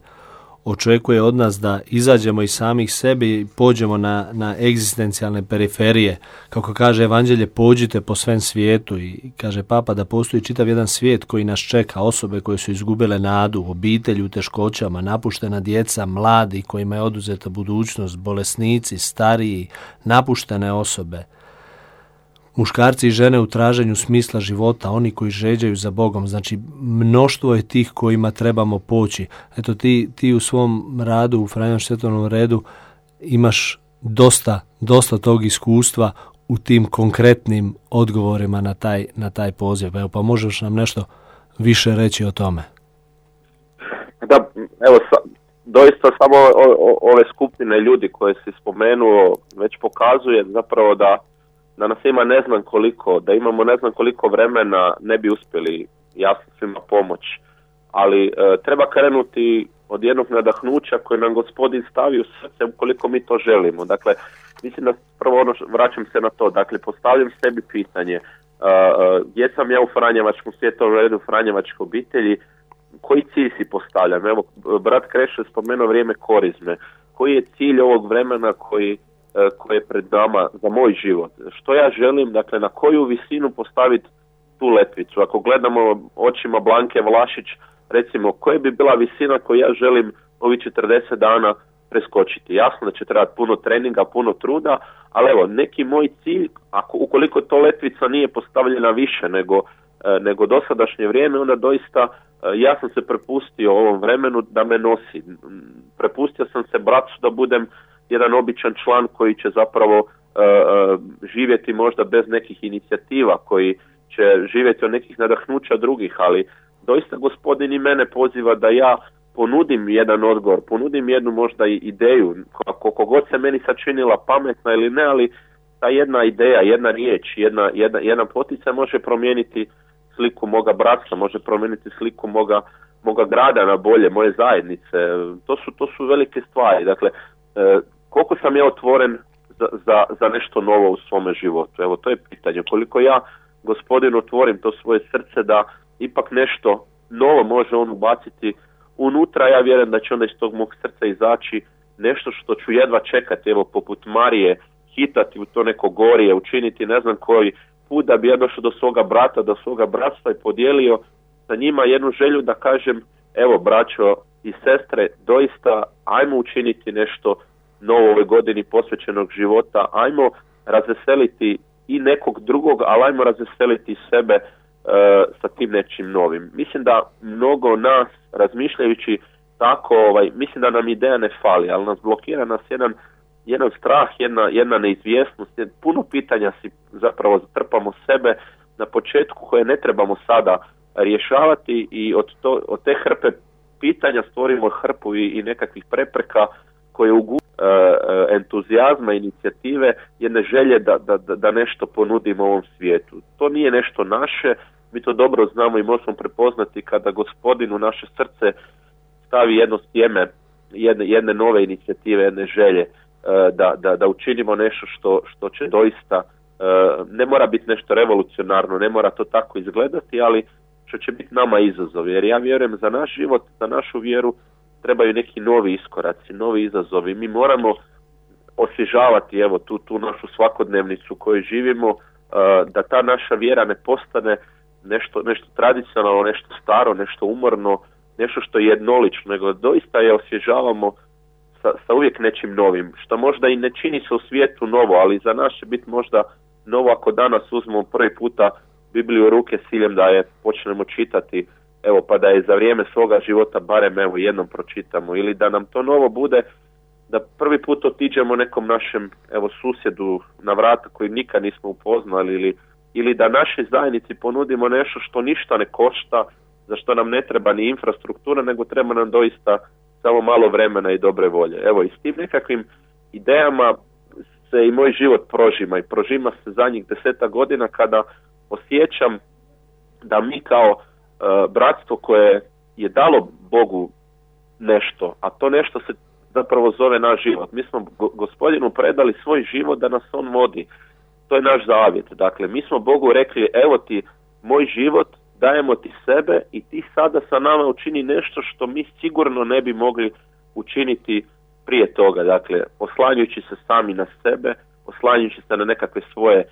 očekuje od nas da izađemo iz samih sebi i pođemo na, na egzistencijalne periferije. Kako kaže Evanđelje, pođite po svem svijetu i kaže Papa da postoji čitav jedan svijet koji nas čeka, osobe koje su izgubile nadu, obitelji u teškoćama, napuštena djeca, mladi kojima je oduzeta budućnost, bolesnici, stariji, napuštene osobe muškarci i žene u traženju smisla života, oni koji žeđaju za Bogom, znači mnoštvo je tih kojima trebamo poći. Eto ti, ti u svom radu u Franjom štetovnom redu imaš dosta, dosta tog iskustva u tim konkretnim odgovorima na taj, na taj poziv. Evo pa možeš nam nešto više reći o tome. Da, evo doista samo ove skupine ljudi koje si spomenuo već pokazuje zapravo da da nas ima ne znam koliko, da imamo ne znam koliko vremena ne bi uspjeli jasno svima pomoć. Ali e, treba krenuti od jednog nadahnuća koje nam gospodin stavi u srce ukoliko mi to želimo. Dakle, mislim da prvo ono, vraćam se na to, dakle, postavljam sebi pitanje, gdje sam ja u Franjevačkom svjetovnom redu Franjevačke obitelji, koji cilj si postavljam? Evo, brat Krešo je spomenuo vrijeme korizme. Koji je cilj ovog vremena koji E, koje je pred nama za moj život. Što ja želim, dakle na koju visinu postaviti tu letvicu. Ako gledamo očima Blanke Vlašić, recimo koja bi bila visina koju ja želim ovih 40 dana preskočiti. Jasno da će trebati puno treninga, puno truda, ali evo, neki moj cilj, ako, ukoliko to letvica nije postavljena više nego, e, nego dosadašnje vrijeme, onda doista e, ja sam se prepustio ovom vremenu da me nosi. Prepustio sam se bratu da budem jedan običan član koji će zapravo uh, živjeti možda bez nekih inicijativa, koji će živjeti od nekih nadahnuća drugih, ali doista gospodin i mene poziva da ja ponudim jedan odgovor, ponudim jednu možda i ideju, koliko god se meni sačinila pametna ili ne, ali ta jedna ideja, jedna riječ, jedna, jedna, jedan poticaj može promijeniti sliku moga bratstva, može promijeniti sliku moga, moga grada na bolje, moje zajednice. To su, to su velike stvari. Dakle, E, koliko sam ja otvoren za, za, za nešto novo u svome životu? Evo, to je pitanje. Koliko ja, gospodin, otvorim to svoje srce da ipak nešto novo može on ubaciti unutra, ja vjerujem da će onda iz tog mog srca izaći nešto što ću jedva čekati, evo, poput Marije, hitati u to neko gorije, učiniti ne znam koji put da bi ja došao do svoga brata, do svoga bratstva i podijelio sa njima jednu želju da kažem, evo braćo, i sestre, doista ajmo učiniti nešto novo ovoj godini posvećenog života, ajmo razveseliti i nekog drugog, ali ajmo razveseliti sebe e, sa tim nečim novim. Mislim da mnogo nas razmišljajući tako, ovaj, mislim da nam ideja ne fali, ali nas blokira nas jedan, jedan strah, jedna, jedna neizvjesnost, puno pitanja si zapravo zatrpamo sebe na početku koje ne trebamo sada rješavati i od, to, od te hrpe pitanja stvorimo hrpu i, i nekakvih prepreka koje ugu entuzijazma, inicijative, jedne želje da, da, da nešto ponudimo ovom svijetu. To nije nešto naše, mi to dobro znamo i možemo prepoznati kada gospodin u naše srce stavi jedno sjeme jedne, jedne nove inicijative, jedne želje e, da, da, da učinimo nešto što, što će doista e, ne mora biti nešto revolucionarno, ne mora to tako izgledati, ali što će biti nama izazov. Jer ja vjerujem za naš život, za našu vjeru trebaju neki novi iskoraci, novi izazovi. Mi moramo osvježavati evo tu, tu našu svakodnevnicu koju živimo, e, da ta naša vjera ne postane nešto, nešto tradicionalno, nešto staro, nešto umorno, nešto što je jednolično, nego doista je osvježavamo sa, sa uvijek nečim novim, što možda i ne čini se u svijetu novo, ali za nas će biti možda novo ako danas uzmemo prvi puta Bibliju ruke siljem da je počnemo čitati, evo pa da je za vrijeme svoga života barem evo jednom pročitamo ili da nam to novo bude da prvi put otiđemo nekom našem evo susjedu na vrata koji nikad nismo upoznali ili, ili da našoj zajednici ponudimo nešto što ništa ne košta, za što nam ne treba ni infrastruktura, nego treba nam doista samo malo vremena i dobre volje. Evo i s tim nekakvim idejama se i moj život prožima i prožima se zadnjih deseta godina kada osjećam da mi kao e, bratstvo koje je dalo Bogu nešto, a to nešto se zapravo zove naš život. Mi smo gospodinu predali svoj život da nas on vodi. To je naš zavjet. Dakle, mi smo Bogu rekli, evo ti moj život, dajemo ti sebe i ti sada sa nama učini nešto što mi sigurno ne bi mogli učiniti prije toga. Dakle, oslanjujući se sami na sebe, oslanjujući se na nekakve svoje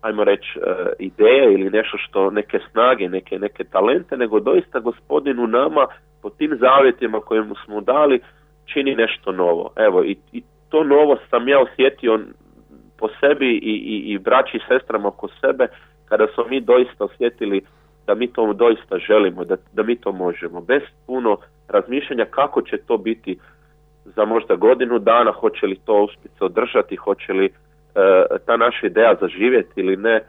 ajmo reći e, ideje ili nešto što neke snage, neke, neke talente, nego doista gospodinu nama po tim zavjetima koje mu smo dali čini nešto novo. Evo i, i to novo sam ja osjetio po sebi i, i, i braći i sestrama oko sebe kada smo mi doista osjetili da mi to doista želimo, da, da mi to možemo. Bez puno razmišljanja kako će to biti za možda godinu dana, hoće li to uspjeti održati, hoće li ta naša ideja zaživjeti ili ne.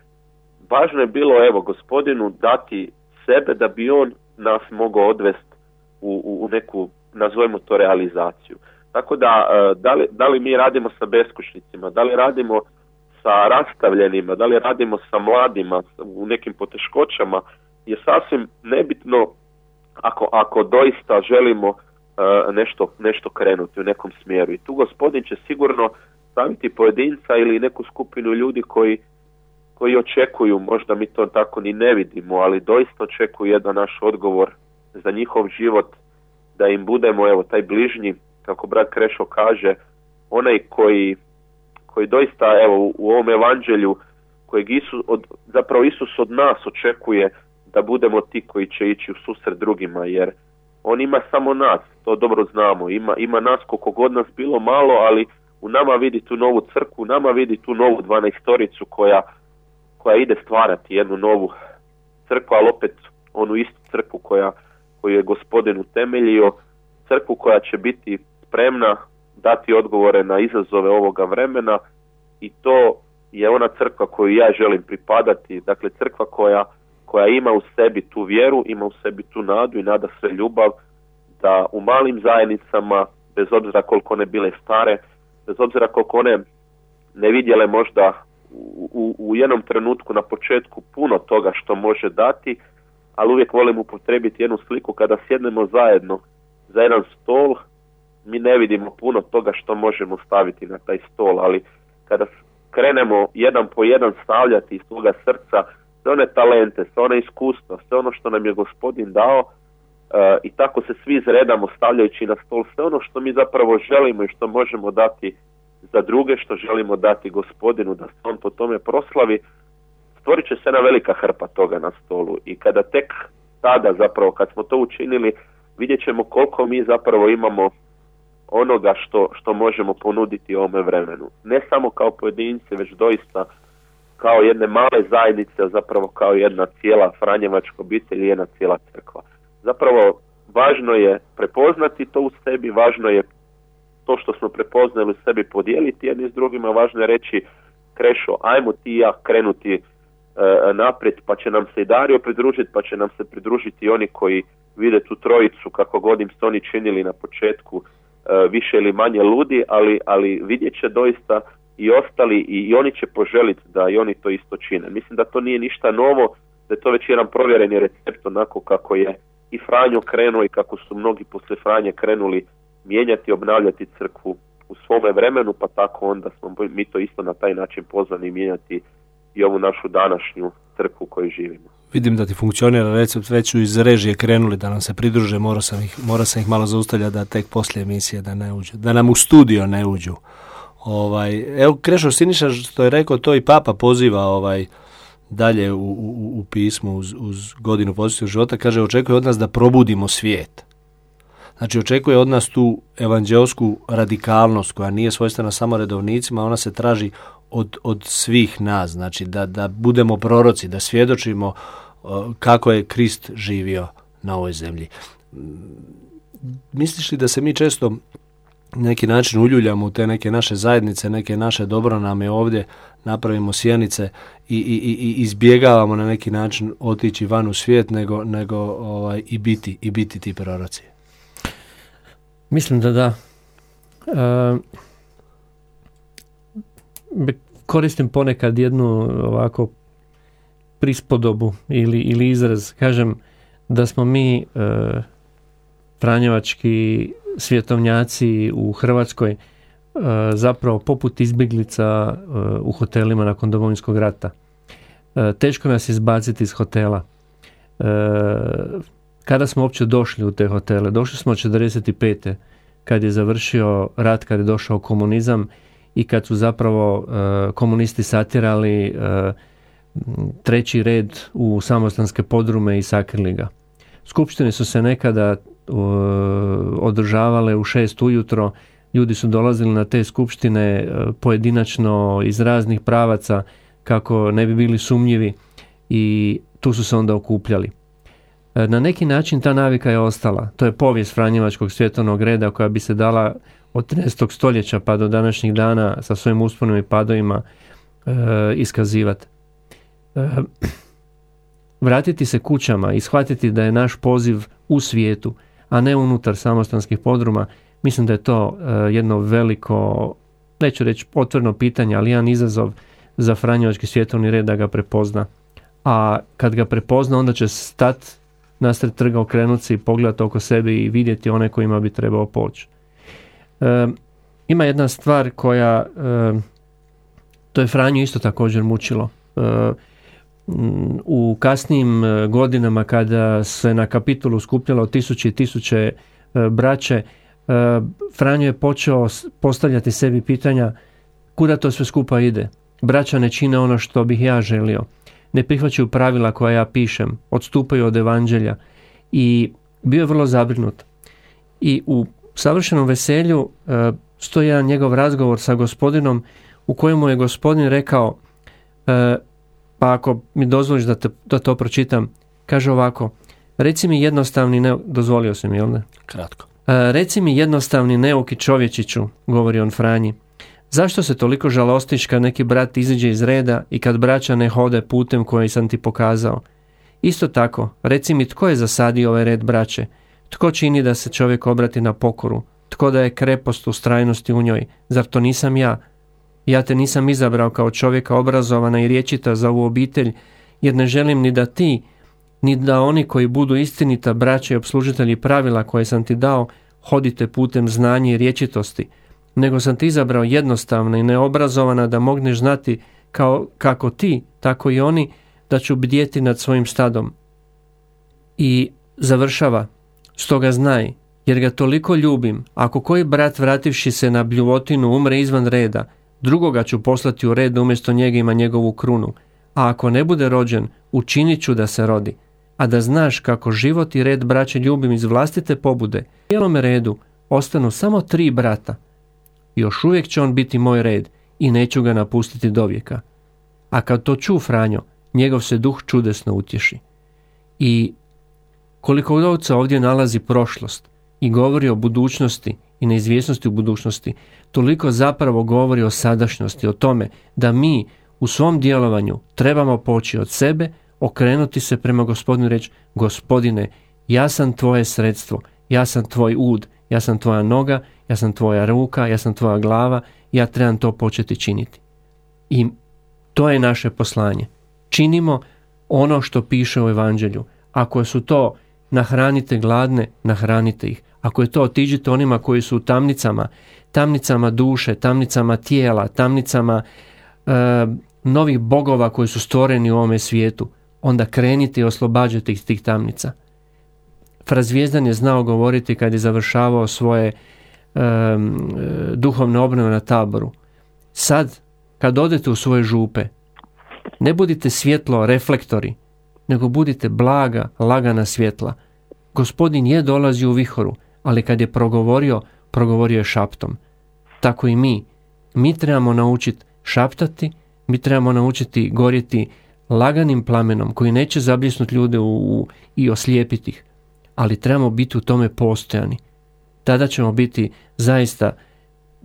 Važno je bilo evo gospodinu dati sebe da bi on nas mogao odvesti u, u, u neku, nazvojmo to realizaciju. Tako da, e, da li, da li mi radimo sa beskućnicima, da li radimo sa rastavljenima, da li radimo sa mladima u nekim poteškoćama, je sasvim nebitno ako, ako doista želimo uh, nešto, nešto krenuti u nekom smjeru. I tu gospodin će sigurno staviti pojedinca ili neku skupinu ljudi koji, koji očekuju, možda mi to tako ni ne vidimo, ali doista očekuju jedan naš odgovor za njihov život, da im budemo, evo, taj bližnji, kako brat Krešo kaže, onaj koji, koji doista, evo, u ovom evanđelju, kojeg Isus, od, zapravo Isus od nas očekuje da budemo ti koji će ići u susret drugima, jer on ima samo nas, to dobro znamo, ima, ima nas koliko god nas bilo malo, ali u nama vidi tu novu crku, u nama vidi tu novu dvanaestoricu koja, koja ide stvarati jednu novu crkvu, ali opet onu istu crkvu koja, koju je gospodin utemeljio, crkvu koja će biti spremna dati odgovore na izazove ovoga vremena i to je ona crkva koju ja želim pripadati, dakle crkva koja koja ima u sebi tu vjeru, ima u sebi tu nadu i nada sve ljubav, da u malim zajednicama, bez obzira koliko one bile stare, bez obzira koliko one ne vidjele možda u, u, u jednom trenutku na početku puno toga što može dati, ali uvijek volim upotrebiti jednu sliku kada sjednemo zajedno za jedan stol, mi ne vidimo puno toga što možemo staviti na taj stol, ali kada krenemo jedan po jedan stavljati iz svoga srca sve one talente, sve one iskustva, sve ono što nam je gospodin dao i tako se svi izredamo stavljajući na stol sve ono što mi zapravo želimo i što možemo dati za druge, što želimo dati gospodinu da se on po tome proslavi, stvorit će se jedna velika hrpa toga na stolu i kada tek tada zapravo kad smo to učinili vidjet ćemo koliko mi zapravo imamo onoga što, što možemo ponuditi ovome vremenu. Ne samo kao pojedinci, već doista kao jedne male zajednice, zapravo kao jedna cijela Franjevačka obitelj i jedna cijela crkva. Zapravo važno je prepoznati to u sebi, važno je to što smo prepoznali u sebi podijeliti jedni s drugima, važno je reći Krešo, ajmo ti ja krenuti e, naprijed, pa će nam se i Dario pridružiti, pa će nam se pridružiti oni koji vide tu trojicu kako god im su oni činili na početku više ili manje ludi, ali, ali vidjet će doista i ostali i, i oni će poželiti da i oni to isto čine. Mislim da to nije ništa novo, da je to već jedan provjereni recept onako kako je i Franjo krenuo i kako su mnogi poslije Franje krenuli mijenjati, obnavljati crkvu u svome vremenu, pa tako onda smo mi to isto na taj način pozvani mijenjati i ovu našu današnju crkvu u kojoj živimo. Vidim da ti funkcionira recept, već su iz režije krenuli da nam se pridruže, morao sam ih, mora sam ih malo zaustavljati da tek poslije emisije da ne uđu, da nam u studio ne uđu. Ovaj, evo Krešo Siniša što je rekao, to i Papa poziva ovaj, dalje u, u, u pismu uz, uz godinu pozitivnog života, kaže očekuje od nas da probudimo svijet. Znači očekuje od nas tu evanđelsku radikalnost koja nije svojstvena samo redovnicima, ona se traži od, od svih nas, znači da, da budemo proroci, da svjedočimo kako je Krist živio na ovoj zemlji. Misliš li da se mi često neki način uljuljamo u te neke naše zajednice, neke naše dobroname ovdje, napravimo sjenice i, i, i izbjegavamo na neki način otići van u svijet nego, nego ovaj, i biti i biti ti proroci. Mislim da da. E, koristim ponekad jednu ovako prispodobu ili, ili izraz. Kažem da smo mi e, franjevački svjetovnjaci u Hrvatskoj e, zapravo poput izbjeglica e, u hotelima nakon domovinskog rata. E, teško nas izbaciti iz hotela. Kada smo uopće došli u te hotele? Došli smo od 45. kad je završio rat, kad je došao komunizam i kad su zapravo komunisti satirali treći red u samostanske podrume i sakrili ga. Skupštine su se nekada održavale u šest ujutro, ljudi su dolazili na te skupštine e, pojedinačno iz raznih pravaca kako ne bi bili sumnjivi i tu su se onda okupljali. E, na neki način ta navika je ostala. To je povijest Franjevačkog svjetovnog reda koja bi se dala od 13. stoljeća pa do današnjih dana sa svojim usponom i padovima e, iskazivati. E, vratiti se kućama i shvatiti da je naš poziv u svijetu, a ne unutar samostanskih podruma, mislim da je to e, jedno veliko, neću reći otvorno pitanje, ali jedan izazov za Franjevački svjetovni red da ga prepozna. A kad ga prepozna, onda će stat nasred trga okrenuti se i pogledati oko sebe i vidjeti one kojima bi trebao poći. E, ima jedna stvar koja, e, to je Franju isto također mučilo. U kasnijim e, godinama kada se na kapitulu skupljalo tisuće i tisuće e, braće, e, Franjo je počeo postavljati sebi pitanja kuda to sve skupa ide. Braća ne čine ono što bih ja želio. Ne prihvaćaju pravila koja ja pišem, odstupaju od evanđelja i bio je vrlo zabrinut. I u savršenom veselju stoji jedan njegov razgovor sa gospodinom u kojemu je gospodin rekao pa ako mi dozvoliš da, te, da to pročitam, kaže ovako, reci mi jednostavni, ne, dozvolio sam, jel ne? Kratko. E, reci mi jednostavni neuki čovječiću, govori on Franji, zašto se toliko žalostiš kad neki brat iziđe iz reda i kad braća ne hode putem koji sam ti pokazao? Isto tako, reci mi tko je zasadio ovaj red braće? Tko čini da se čovjek obrati na pokoru? Tko da je krepost u strajnosti u njoj? Zar to nisam ja? Ja te nisam izabrao kao čovjeka obrazovana i riječita za ovu obitelj, jer ne želim ni da ti, ni da oni koji budu istinita braća i obslužitelji pravila koje sam ti dao, hodite putem znanja i riječitosti, nego sam ti izabrao jednostavna i neobrazovana da mogneš znati kao, kako ti, tako i oni, da ću bdjeti nad svojim stadom. I završava, stoga znaj, jer ga toliko ljubim, ako koji brat vrativši se na bljuvotinu umre izvan reda, drugoga ću poslati u red umjesto njega ima njegovu krunu, a ako ne bude rođen, učinit ću da se rodi. A da znaš kako život i red braće ljubim iz vlastite pobude, u cijelome redu ostanu samo tri brata. Još uvijek će on biti moj red i neću ga napustiti do vijeka. A kad to ču Franjo, njegov se duh čudesno utješi. I koliko ovca ovdje nalazi prošlost i govori o budućnosti i neizvjesnosti u budućnosti, toliko zapravo govori o sadašnjosti, o tome da mi u svom djelovanju trebamo poći od sebe, okrenuti se prema gospodinu i reći, gospodine, ja sam tvoje sredstvo, ja sam tvoj ud, ja sam tvoja noga, ja sam tvoja ruka, ja sam tvoja glava, ja trebam to početi činiti. I to je naše poslanje. Činimo ono što piše u evanđelju. Ako su to nahranite gladne, nahranite ih. Ako je to otiđite onima koji su u tamnicama, tamnicama duše, tamnicama tijela, tamnicama e, novih bogova koji su stvoreni u ovome svijetu, onda krenite i oslobađajte ih tih tamnica. Frazvijezdan je znao govoriti kad je završavao svoje e, duhovne obnove na taboru. Sad, kad odete u svoje župe, ne budite svjetlo reflektori, nego budite blaga, lagana svjetla. Gospodin je dolazio u vihoru, ali kad je progovorio, progovorio je šaptom. Tako i mi. Mi trebamo naučiti šaptati, mi trebamo naučiti gorjeti laganim plamenom koji neće zabljesnuti ljude u, i oslijepiti ih, ali trebamo biti u tome postojani. Tada ćemo biti zaista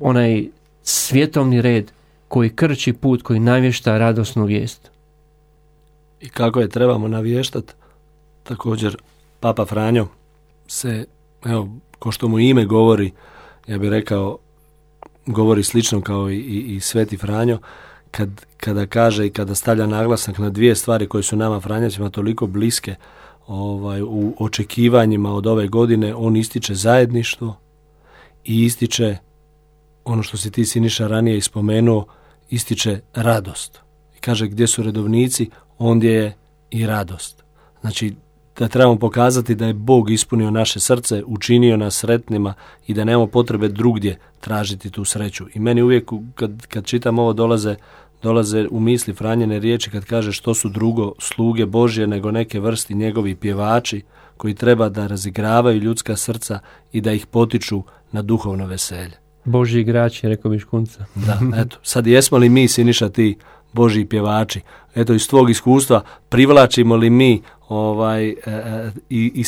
onaj svjetovni red koji krči put, koji navješta radosnu vijest. I kako je trebamo navještati, također Papa Franjo se, evo, ko što mu ime govori, ja bih rekao, govori slično kao i, i, i Sveti Franjo, kad, kada kaže i kada stavlja naglasak na dvije stvari koje su nama Franjacima toliko bliske ovaj, u očekivanjima od ove godine, on ističe zajedništvo i ističe ono što si ti Siniša ranije ispomenuo, ističe radost. I kaže gdje su redovnici, ondje je i radost. Znači da trebamo pokazati da je Bog ispunio naše srce, učinio nas sretnima i da nemamo potrebe drugdje tražiti tu sreću. I meni uvijek kad, kad čitam ovo dolaze, dolaze u misli Franjene riječi kad kaže što su drugo sluge Božje nego neke vrsti njegovi pjevači koji treba da razigravaju ljudska srca i da ih potiču na duhovno veselje. Boži igrači, rekao bi škunca. Da, eto, sad jesmo li mi, Siniša, ti Boži pjevači? Eto, iz tvog iskustva privlačimo li mi ovaj, e, e, i, i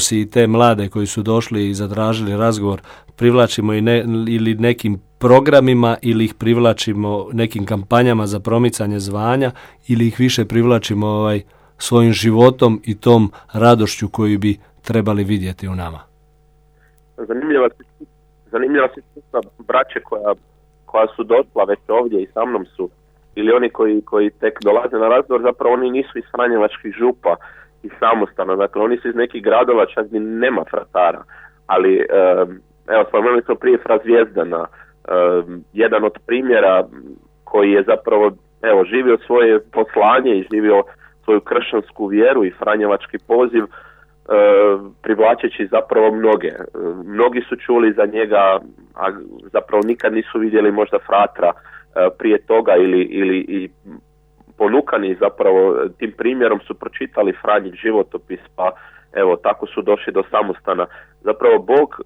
si i te mlade koji su došli i zadražili razgovor, privlačimo i ne, ili nekim programima ili ih privlačimo nekim kampanjama za promicanje zvanja ili ih više privlačimo ovaj, svojim životom i tom radošću koju bi trebali vidjeti u nama. Zanimljiva zanimljiva se braće koja, koja su došla već ovdje i sa mnom su ili oni koji, koji tek dolaze na razgovor, zapravo oni nisu iz Franjevačkih župa i samostana, dakle oni su iz nekih gradova čak gdje nema fratara, ali evo spomenuli smo prije Frazvijezdana, jedan od primjera koji je zapravo evo živio svoje poslanje i živio svoju kršćansku vjeru i franjevački poziv privlačeći zapravo mnoge. Mnogi su čuli za njega, a zapravo nikad nisu vidjeli možda fratra prije toga ili, ili i ponukani zapravo tim primjerom su pročitali Franjić životopis pa evo tako su došli do samostana. Zapravo Bog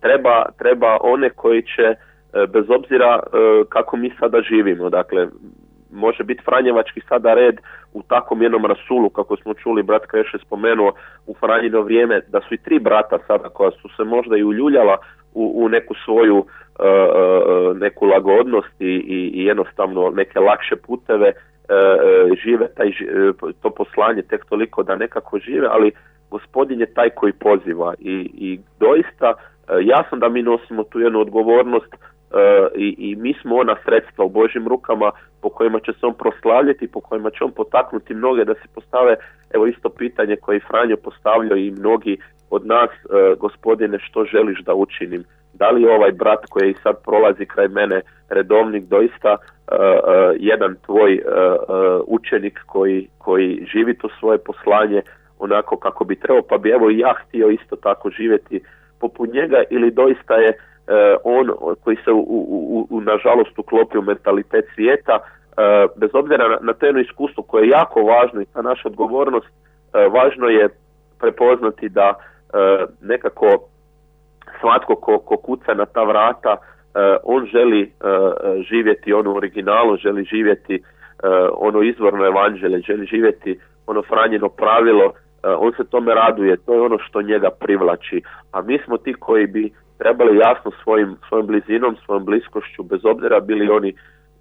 treba, treba one koji će bez obzira kako mi sada živimo, dakle može biti Franjevački sada red u takvom jednom rasulu, kako smo čuli, brat Kreše spomenuo u Franjino vrijeme, da su i tri brata sada koja su se možda i uljuljala u, u neku svoju uh, uh, neku lagodnost i, i, jednostavno neke lakše puteve uh, žive taj, to poslanje tek toliko da nekako žive, ali gospodin je taj koji poziva i, i doista jasno da mi nosimo tu jednu odgovornost i, i mi smo ona sredstva u Božim rukama po kojima će se on proslavljati, po kojima će on potaknuti mnoge da se postave, evo isto pitanje koje je Franjo postavljao i mnogi od nas, e, gospodine, što želiš da učinim? Da li ovaj brat koji sad prolazi kraj mene, redovnik, doista e, jedan tvoj učenik koji, koji živi to svoje poslanje onako kako bi trebao, pa bi evo i ja htio isto tako živjeti poput njega ili doista je E, on koji se u, u, u, nažalost uklopio mentalitet svijeta, e, bez obzira na, na to jedno iskustvo koje je jako važno i ta naša odgovornost, e, važno je prepoznati da nekako svatko ko, ko kuca na ta vrata, on želi živjeti ono originalu, želi živjeti ono izvorno evanđelje, želi živjeti ono franjeno pravilo, on se tome raduje, to je ono što njega privlači, a mi smo ti koji bi trebali jasno svojim, svojim blizinom, svojom bliskošću, bez obzira bili oni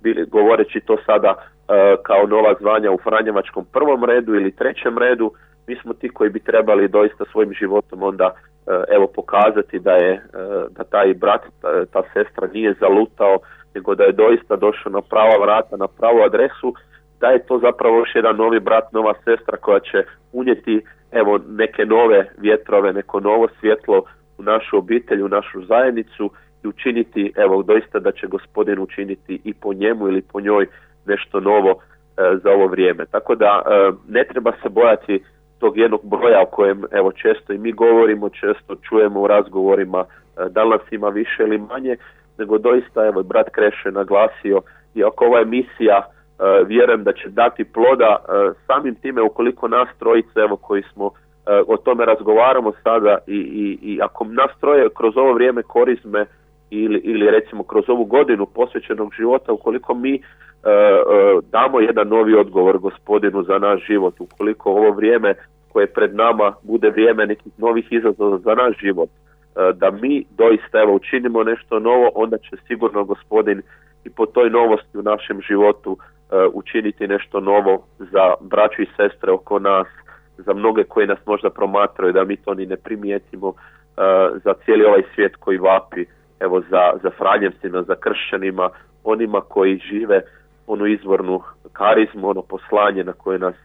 bili, govoreći to sada e, kao nova zvanja u Franjevačkom prvom redu ili trećem redu, mi smo ti koji bi trebali doista svojim životom onda evo pokazati da je da taj brat, ta sestra nije zalutao, nego da je doista došao na prava vrata, na pravu adresu, da je to zapravo još jedan novi brat, nova sestra koja će unijeti evo neke nove vjetrove, neko novo svjetlo u našu obitelj, u našu zajednicu i učiniti, evo doista da će gospodin učiniti i po njemu ili po njoj nešto novo e, za ovo vrijeme. Tako da e, ne treba se bojati tog jednog broja o kojem evo često i mi govorimo, često čujemo u razgovorima e, da li nas ima više ili manje, nego doista evo brat Krešo je naglasio i ako ova emisija e, vjerujem da će dati ploda e, samim time ukoliko nas trojice evo koji smo o tome razgovaramo sada i, i, i ako nas troje kroz ovo vrijeme korizme ili, ili recimo kroz ovu godinu posvećenog života ukoliko mi damo jedan novi odgovor gospodinu za naš život. Ukoliko ovo vrijeme koje pred nama bude vrijeme nekih novih izazova za naš život da mi doista evo učinimo nešto novo onda će sigurno gospodin i po toj novosti u našem životu e, učiniti nešto novo za braću i sestre oko nas, za mnoge koji nas možda promatraju da mi to ni ne primijetimo, e, za cijeli ovaj svijet koji vapi, evo za, za franjevcima, za kršćanima, onima koji žive onu izvornu karizmu, ono poslanje na koje nas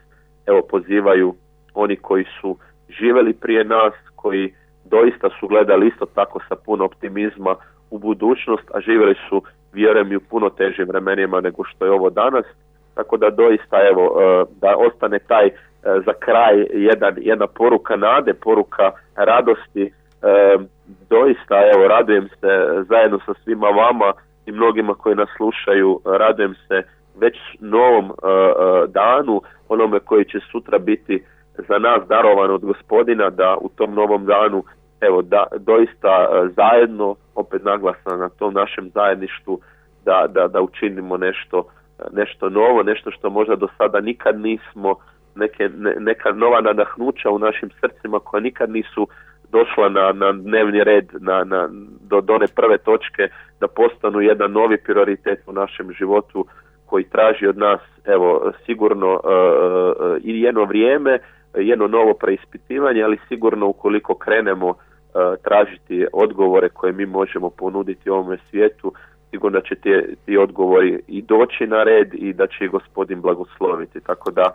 evo pozivaju oni koji su živeli prije nas, koji doista su gledali isto tako sa puno optimizma u budućnost, a živjeli su vjerujem i u puno težim vremenima nego što je ovo danas. Tako da doista evo e, da ostane taj e, za kraj jedan, jedna poruka nade, poruka radosti. E, doista evo radujem se zajedno sa svima vama i mnogima koji nas slušaju, radujem se već novom danu, onome koji će sutra biti za nas darovan od gospodina da u tom novom danu evo da doista e, zajedno opet naglasna na tom našem zajedništvu da, da, da učinimo nešto e, nešto novo, nešto što možda do sada nikad nismo neke, neka nova nadahnuća u našim srcima koja nikad nisu došla na, na dnevni red na, na, do, do one prve točke da postanu jedan novi prioritet u našem životu koji traži od nas evo sigurno uh, i jedno vrijeme jedno novo preispitivanje ali sigurno ukoliko krenemo E, tražiti odgovore koje mi možemo ponuditi ovome svijetu, sigurno da će ti, ti odgovori i doći na red i da će ih gospodin blagosloviti. Tako da,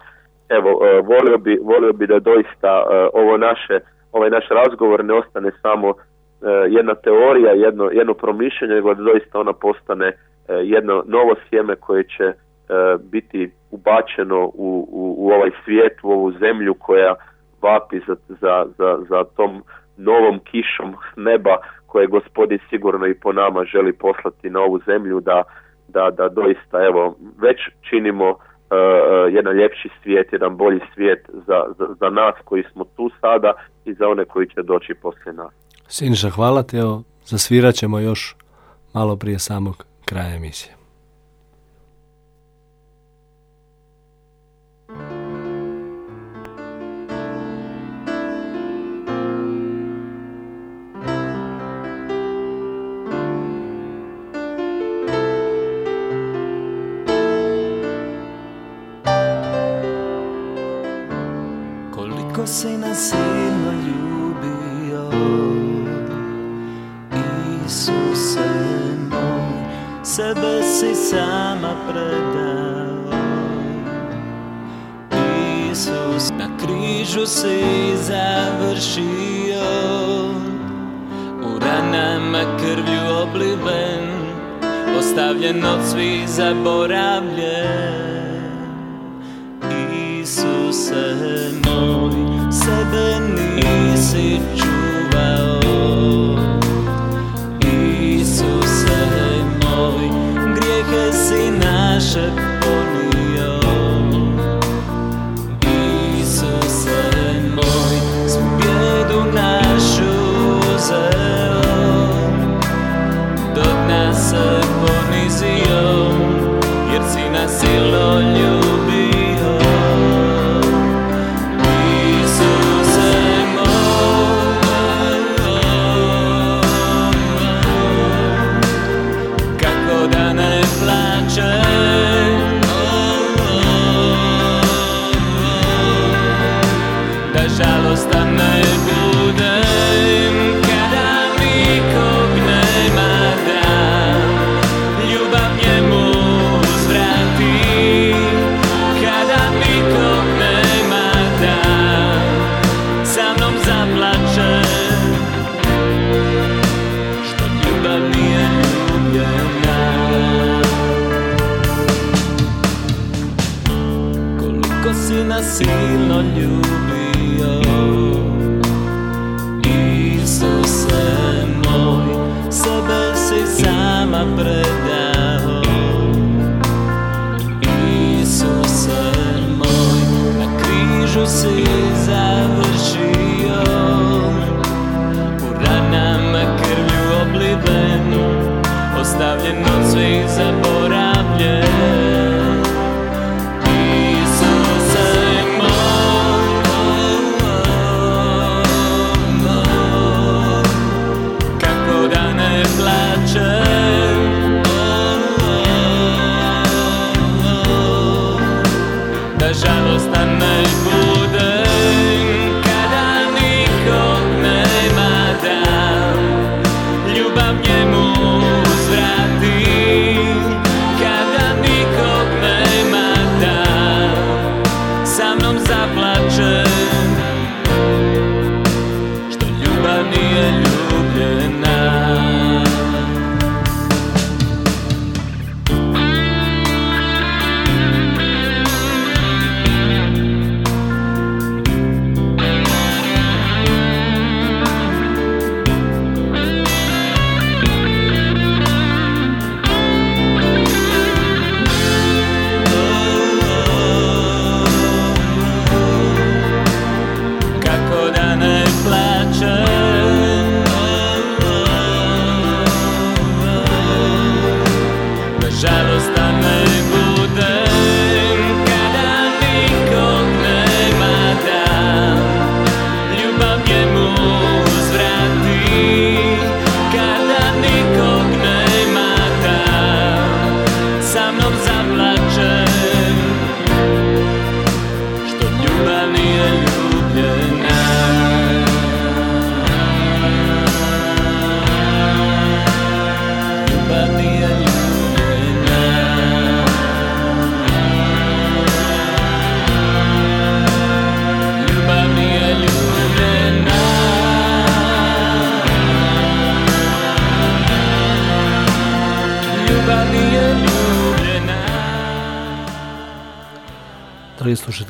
evo, e, volio bi, volio bi da doista e, ovo naše, ovaj naš razgovor ne ostane samo jedna teorija, jedno, jedno promišljanje, nego da doista ona postane jedno novo sjeme koje će biti ubačeno u, u, u ovaj svijet, u ovu zemlju koja vapi za, za, za, za tom novom kišom neba koje gospodin sigurno i po nama želi poslati na ovu zemlju da, da, da doista evo već činimo uh, jedan ljepši svijet, jedan bolji svijet za, za, za, nas koji smo tu sada i za one koji će doći poslije nas. Sinša, hvala ti, evo, zasvirat ćemo još malo prije samog kraja emisije. si nas Sebe si sama predao Isus na križu si završio U ranama krvlju obliven Ostavljen od svih zaboravljen. Isuse moj sebe nisi čuvao naše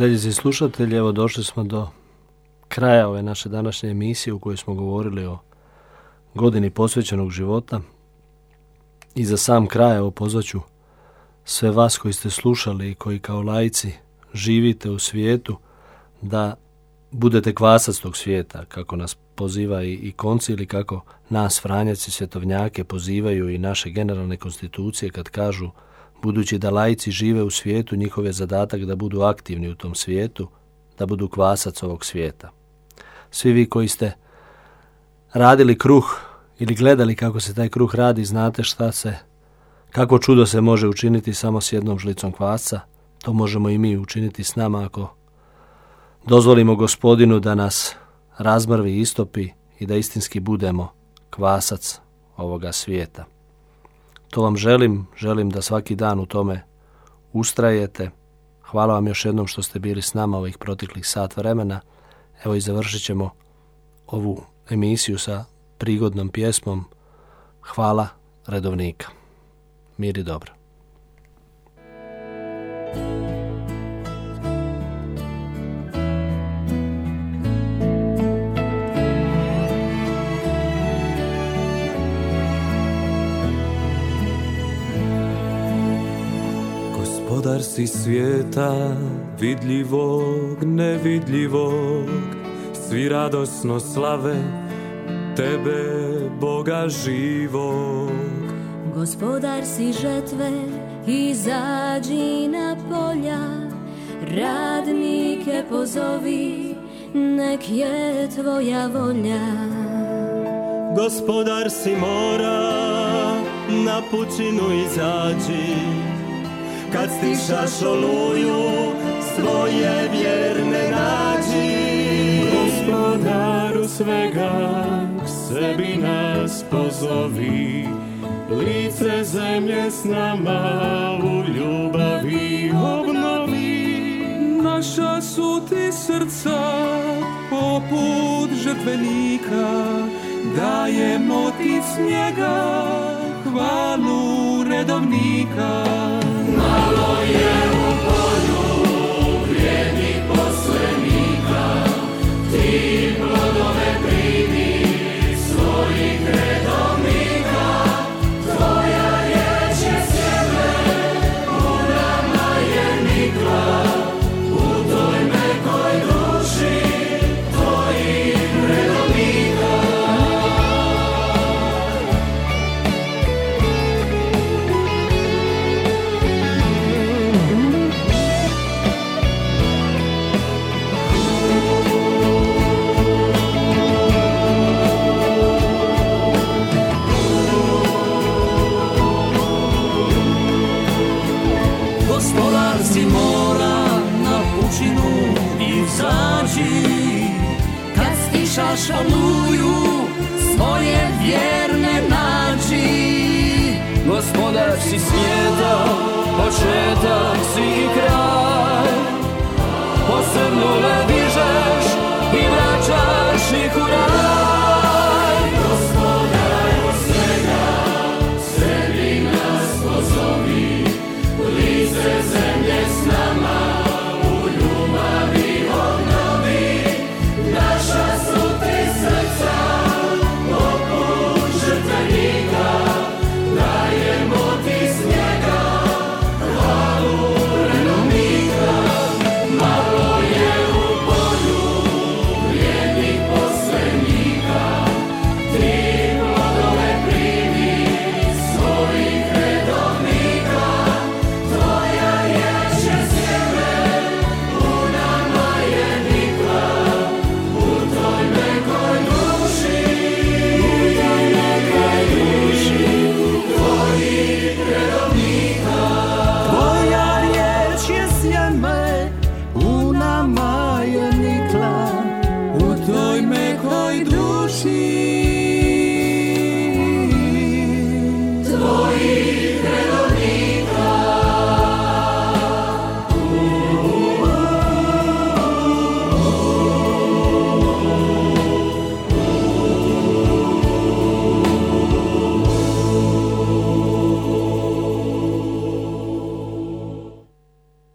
slušateljice i slušatelji, evo došli smo do kraja ove naše današnje emisije u kojoj smo govorili o godini posvećenog života. I za sam kraj evo pozvaću sve vas koji ste slušali i koji kao lajci živite u svijetu da budete kvasac tog svijeta, kako nas poziva i, i konci ili kako nas Franjaci svjetovnjake pozivaju i naše generalne konstitucije kad kažu Budući da laici žive u svijetu, njihov je zadatak da budu aktivni u tom svijetu, da budu kvasac ovog svijeta. Svi vi koji ste radili kruh ili gledali kako se taj kruh radi, znate šta se, kako čudo se može učiniti samo s jednom žlicom kvasa, to možemo i mi učiniti s nama ako dozvolimo gospodinu da nas razmrvi istopi i da istinski budemo kvasac ovoga svijeta. To vam želim, želim da svaki dan u tome ustrajete. Hvala vam još jednom što ste bili s nama ovih proteklih sat vremena. Evo i završit ćemo ovu emisiju sa prigodnom pjesmom Hvala redovnika. Mir i dobro. Gospodar si svijeta, vidljivog, nevidljivog, svi radosno slave tebe, Boga živog. Gospodar si žetve, izađi na polja, radnike pozovi, nek je tvoja volja. Gospodar si mora, na pučinu izađi, kad stišaš oluju svoje vjerne nađi. Gospodaru svega sebi nas pozovi. Lice zemlje s nama u ljubavi obnovi. Naša su ti srca poput žrtvenika. Dajemo ti s njega hvalu redovnika ti plodove primi